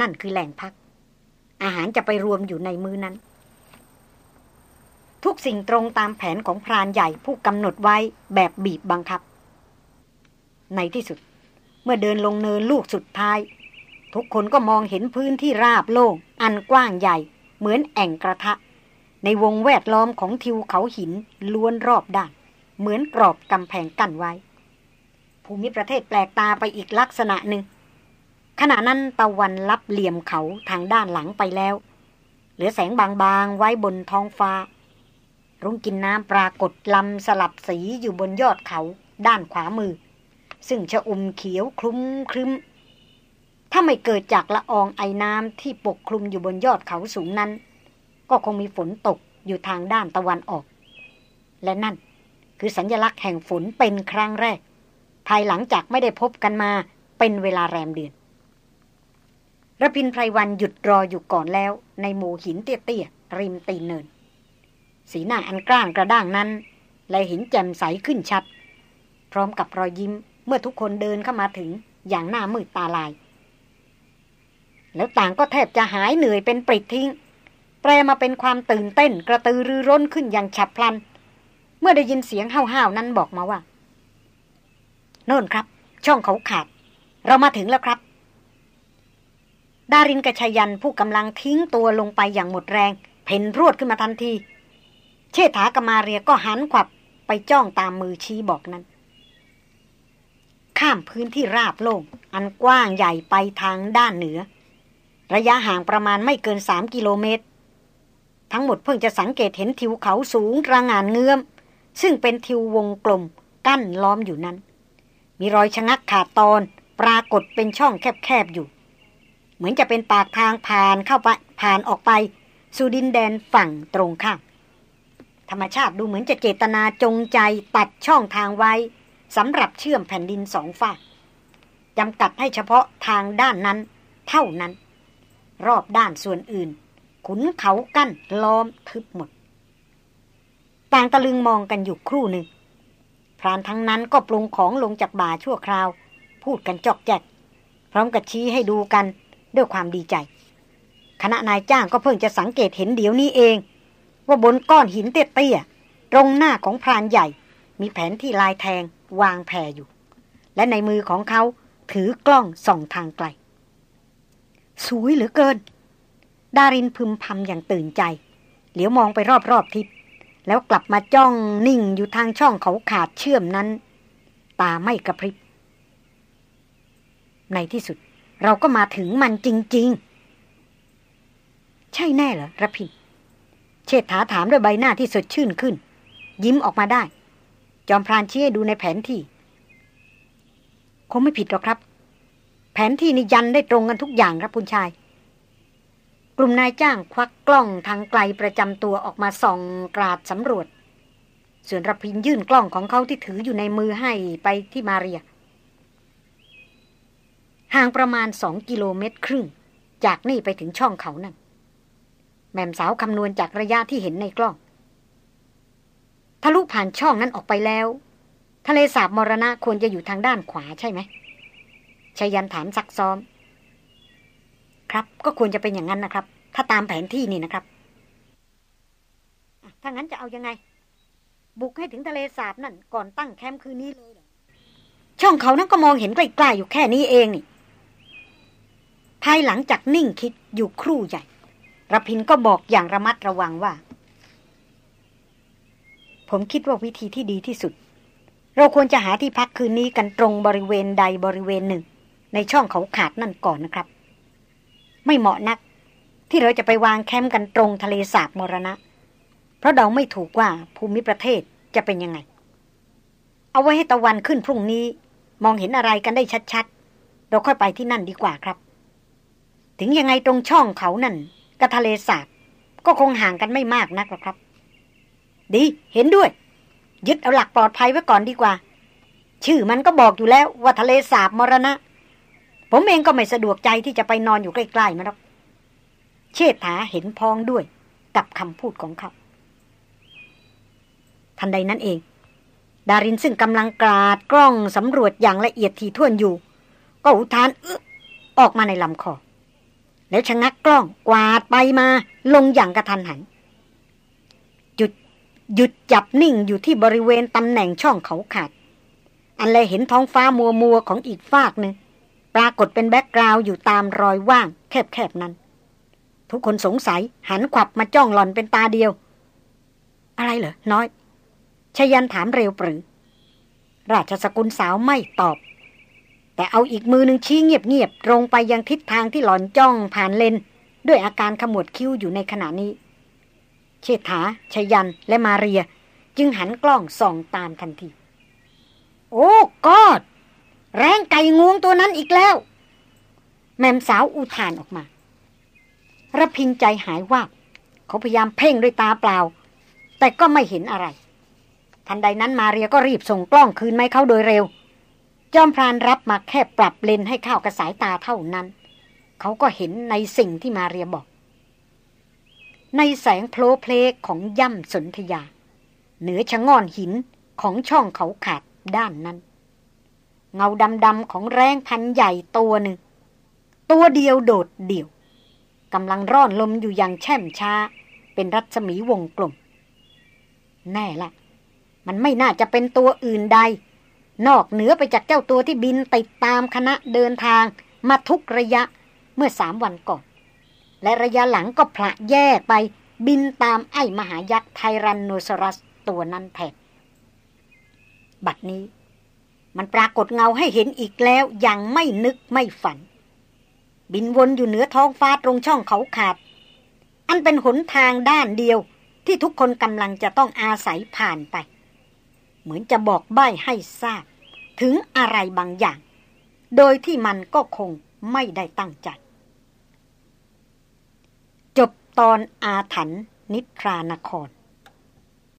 นั่นคือแหล่งพัก อาหารจะไปรวมอยู่ในมือนั้น ทุกสิ่งตรงตามแผนของพรานใหญ่ผู้กำหนดไว้แบบบีบบังคับ ในที่สุด เมื่อเดินลงเนินลูกสุดท้าย ทุกคนก็มองเห็นพื้นที่ราบโล่ง อันกว้างใหญ่ เหมือนแอ่งกระทะ ในวงแวดล้อมของทิวเขาหินล้วนรอบด้าน เหมือนกรอบกำแพงกั้นไว้ ภูมิประเทศแปลกตาไปอีกลักษณะหนึ่ง ขณะนั้นตะวันลับเหลี่ยมเขาทางด้านหลังไปแล้ว เหลือแสงบางๆไว้บนท้องฟ้า รุ่งกินน้ำปรากฏลำสลับสีอยู่บนยอดเขาด้านขวามือ ซึ่งชะอุ่มเขียวคลุ้มครึ้ม ถ้าไม่เกิดจากละอองไอน้ำที่ปกคลุมอยู่บนยอดเขาสูงนั้น ก็คงมีฝนตกอยู่ทางด้านตะวันออก และนั่นคือสัญญลักษณ์แห่งฝนเป็นครั้งแรก ภายหลังจากไม่ได้พบกันมาเป็นเวลาแรมเดือน ระพินไพรวันหยุดรออยู่ก่อนแล้ว ในหมู่หินเตี้ยๆริมตีนเนิน สีหน้าอันกล้านกระด้างนั้นเลยเห็นแจ่มใสขึ้นชัด พร้อมกับรอยยิ้มเมื่อทุกคนเดินเข้ามาถึงอย่างหน้ามืดตาลาย แล้วต่างก็แทบจะหายเหนื่อยเป็นปริดทิ้ง แปลมาเป็นความตื่นเต้นกระตือรือร้นขึ้นอย่างฉับพลัน เมื่อได้ยินเสียงห้าวๆนั้นบอกมาว่าโน่นครับ ช่องเขาขาด เรามาถึงแล้วครับ ดารินกชยันผู้กำลังทิ้งตัวลงไปอย่างหมดแรง เพ่นรวดขึ้นมาทันที เชษฐากมาเรียก็หันขวับไปจ้องตามมือชี้บอกนั้น ข้ามพื้นที่ราบโล่งอันกว้างใหญ่ไปทางด้านเหนือ ระยะห่างประมาณไม่เกินสามกิโลเมตร ทั้งหมดเพิ่งจะสังเกตเห็นทิวเขาสูงระงานเงื้อม ซึ่งเป็นทิววงกลม กั้นล้อมอยู่นั้น มีรอยชะงักขาดตอน ปรากฏเป็นช่องแคบๆอยู่ เหมือนจะเป็นปากทางผ่านเข้าไปผ่านออกไป สู่ดินแดนฝั่งตรงข้ามธรรมชาติดูเหมือนจะเจตนาจงใจตัดช่องทางไว้สำหรับเชื่อมแผ่นดินสองฝากจำกัดให้เฉพาะทางด้านนั้นเท่านั้น รอบด้านส่วนอื่น ขุนเขากั้นล้อมทึบหมด ต่างตะลึงมองกันอยู่ครู่หนึ่งพรานทั้งนั้นก็ปรุงของลงจากบ่าชั่วคราว พูดกันจอกแจกพร้อมกับชี้ให้ดูกัน ด้วยความดีใจ คณะนายจ้างก็เพิ่งจะสังเกตเห็นเดี๋ยวนี้เอง ว่าบนก้อนหินเตี้ยๆตรงหน้าของพรานใหญ่ มีแผนที่ลายแทงวางแผ่อยู่ และในมือของเขาถือกล้องส่องทางไกล สวยเหลือเกิน ดารินพึมพำอย่างตื่นใจ เหลียวมองไปรอบๆทิศแล้วกลับมาจ้องนิ่งอยู่ทางช่องเขาขาดเชื่อมนั้น ตาไม่กระพริบ ในที่สุด เราก็มาถึงมันจริง ๆ ใช่แน่เหรอระพินเชษฐาถามด้วยใบหน้าที่สดชื่นขึ้น ยิ้มออกมาได้ จอมพรานชี้ให้ดูในแผนที่ คงไม่ผิดหรอกครับ แผนที่นี่ยันได้ตรงกันทุกอย่างครับคุณชาย กลุ่มนายจ้างควักกล้องทางไกลประจำตัวออกมาส่องกราดสำรวจ ส่วนรพินยื่นกล้องของเขาที่ถืออยู่ในมือให้ไปที่มาเรีย ห่างประมาณสองกิโลเมตรครึ่ง จากนี่ไปถึงช่องเขานั่น แม่มสาวคำนวณจากระยะที่เห็นในกล้อง ทะลุผ่านช่องนั้นออกไปแล้ว ทะเลสาบมรณะควรจะอยู่ทางด้านขวาใช่ไหมชายันถามซักซ้อม ครับ ก็ควรจะเป็นอย่างนั้นนะครับ ถ้าตามแผนที่นี่นะครับถ้างั้นจะเอายังไง บุกให้ถึงทะเลสาบนั่นก่อนตั้งแคมป์คืนนี้เลยช่องเขานั้นก็มองเห็นใกล้ๆอยู่แค่นี้เองนี่ ภายหลังจากนิ่งคิดอยู่ครู่ใหญ่ระพินก็บอกอย่างระมัดระวังว่า ผมคิดว่าวิธีที่ดีที่สุด เราควรจะหาที่พักคืนนี้กันตรงบริเวณใดบริเวณหนึ่ง ในช่องเขาขาดนั่นก่อนนะครับ ไม่เหมาะนัก ที่เราจะไปวางแคมป์กันตรงทะเลสาบมรณะ เพราะเราไม่ถูกว่าภูมิประเทศจะเป็นยังไง เอาไว้ให้ตะวันขึ้นพรุ่งนี้ มองเห็นอะไรกันได้ชัดๆ เราค่อยไปที่นั่นดีกว่าครับ ถึงยังไงตรงช่องเขานั่นกับทะเลสาบก็คงห่างกันไม่มากนักหรอกครับ ดีเห็นด้วย ยึดเอาหลักปลอดภัยไว้ก่อนดีกว่า ชื่อมันก็บอกอยู่แล้วว่าทะเลสาบมรณะ ผมเองก็ไม่สะดวกใจที่จะไปนอนอยู่ใกล้ๆมันหรอกเชษฐาเห็นพ้องด้วย กับคำพูดของเขาทันใดนั้นเอง ดารินซึ่งกำลังกราดกล้องสำรวจอย่างละเอียดถี่ถ้วนอยู่ ก็อุทานเออออกมาในลำคอ แล้วชะงักกล้องกวาดไปมา ลงอย่างกระทันหัน หยุดหยุดจับนิ่งอยู่ที่บริเวณตำแหน่งช่องเขาขาด อันเลยเห็นท้องฟ้ามัวมัวของอีกฟากหนึ่งปรากฏเป็นแบ็กกราวอยู่ตามรอยว่าง แคบๆนั้น ทุกคนสงสัยหันขวับมาจ้องหล่อนเป็นตาเดียว อะไรเหรอน้อยชยันถามเร็วปรือ ราชสกุลสาวไม่ตอบ แต่เอาอีกมือหนึ่งชี้เงียบๆตรงไปยังทิศทางที่หลอนจ้องผ่านเลน ด้วยอาการขมวดคิ้วอยู่ในขณะนี้ เชษฐาชยันและมาเรีย จึงหันกล้องส่องตามทันที โอ้กอด แรงไก่งวงตัวนั้นอีกแล้ว แม่มสาวอุทานออกมาระพินใจหายว่าเขาพยายามเพ่งด้วยตาเปล่า แต่ก็ไม่เห็นอะไร ทันใดนั้นมาเรียก็รีบส่งกล้องคืนไหมเขาโดยเร็ว จอมพรานรับมาแค่ปรับเลนให้เข้ากับสายตาเท่านั้น เขาก็เห็นในสิ่งที่มาเรียบอก ในแสงโพลเพลกของย่ำสนธยา เหนือชะง่อนหินของช่องเขาขาดด้านนั้น เงาดำๆของแรงพันใหญ่ตัวหนึ่ง ตัวเดียวโดดเดี่ยวกำลังร่อนลมอยู่อย่างแช่มช้า เป็นรัศมีวงกลม แน่ละ มันไม่น่าจะเป็นตัวอื่นใด นอกเหนือไปจากเจ้าตัวที่บินติดตามคณะเดินทางมาทุกระยะเมื่อสามวันก่อน และระยะหลังก็พละแยกไปบินตามไอ้มหายักษ์ไทรันโนซอรัสตัวนั้นแทนบัดนี้ มันปรากฏเงาให้เห็นอีกแล้วอย่างไม่นึกไม่ฝัน บินวนอยู่เหนือท้องฟ้าตรงช่องเขาขาด อันเป็นหนทางด้านเดียวที่ทุกคนกำลังจะต้องอาศัยผ่านไป เหมือนจะบอกใบ้ให้ทราบ ถึงอะไรบางอย่าง โดยที่มันก็คงไม่ได้ตั้งใจ จบตอนอาถรรพ์นิทรานคร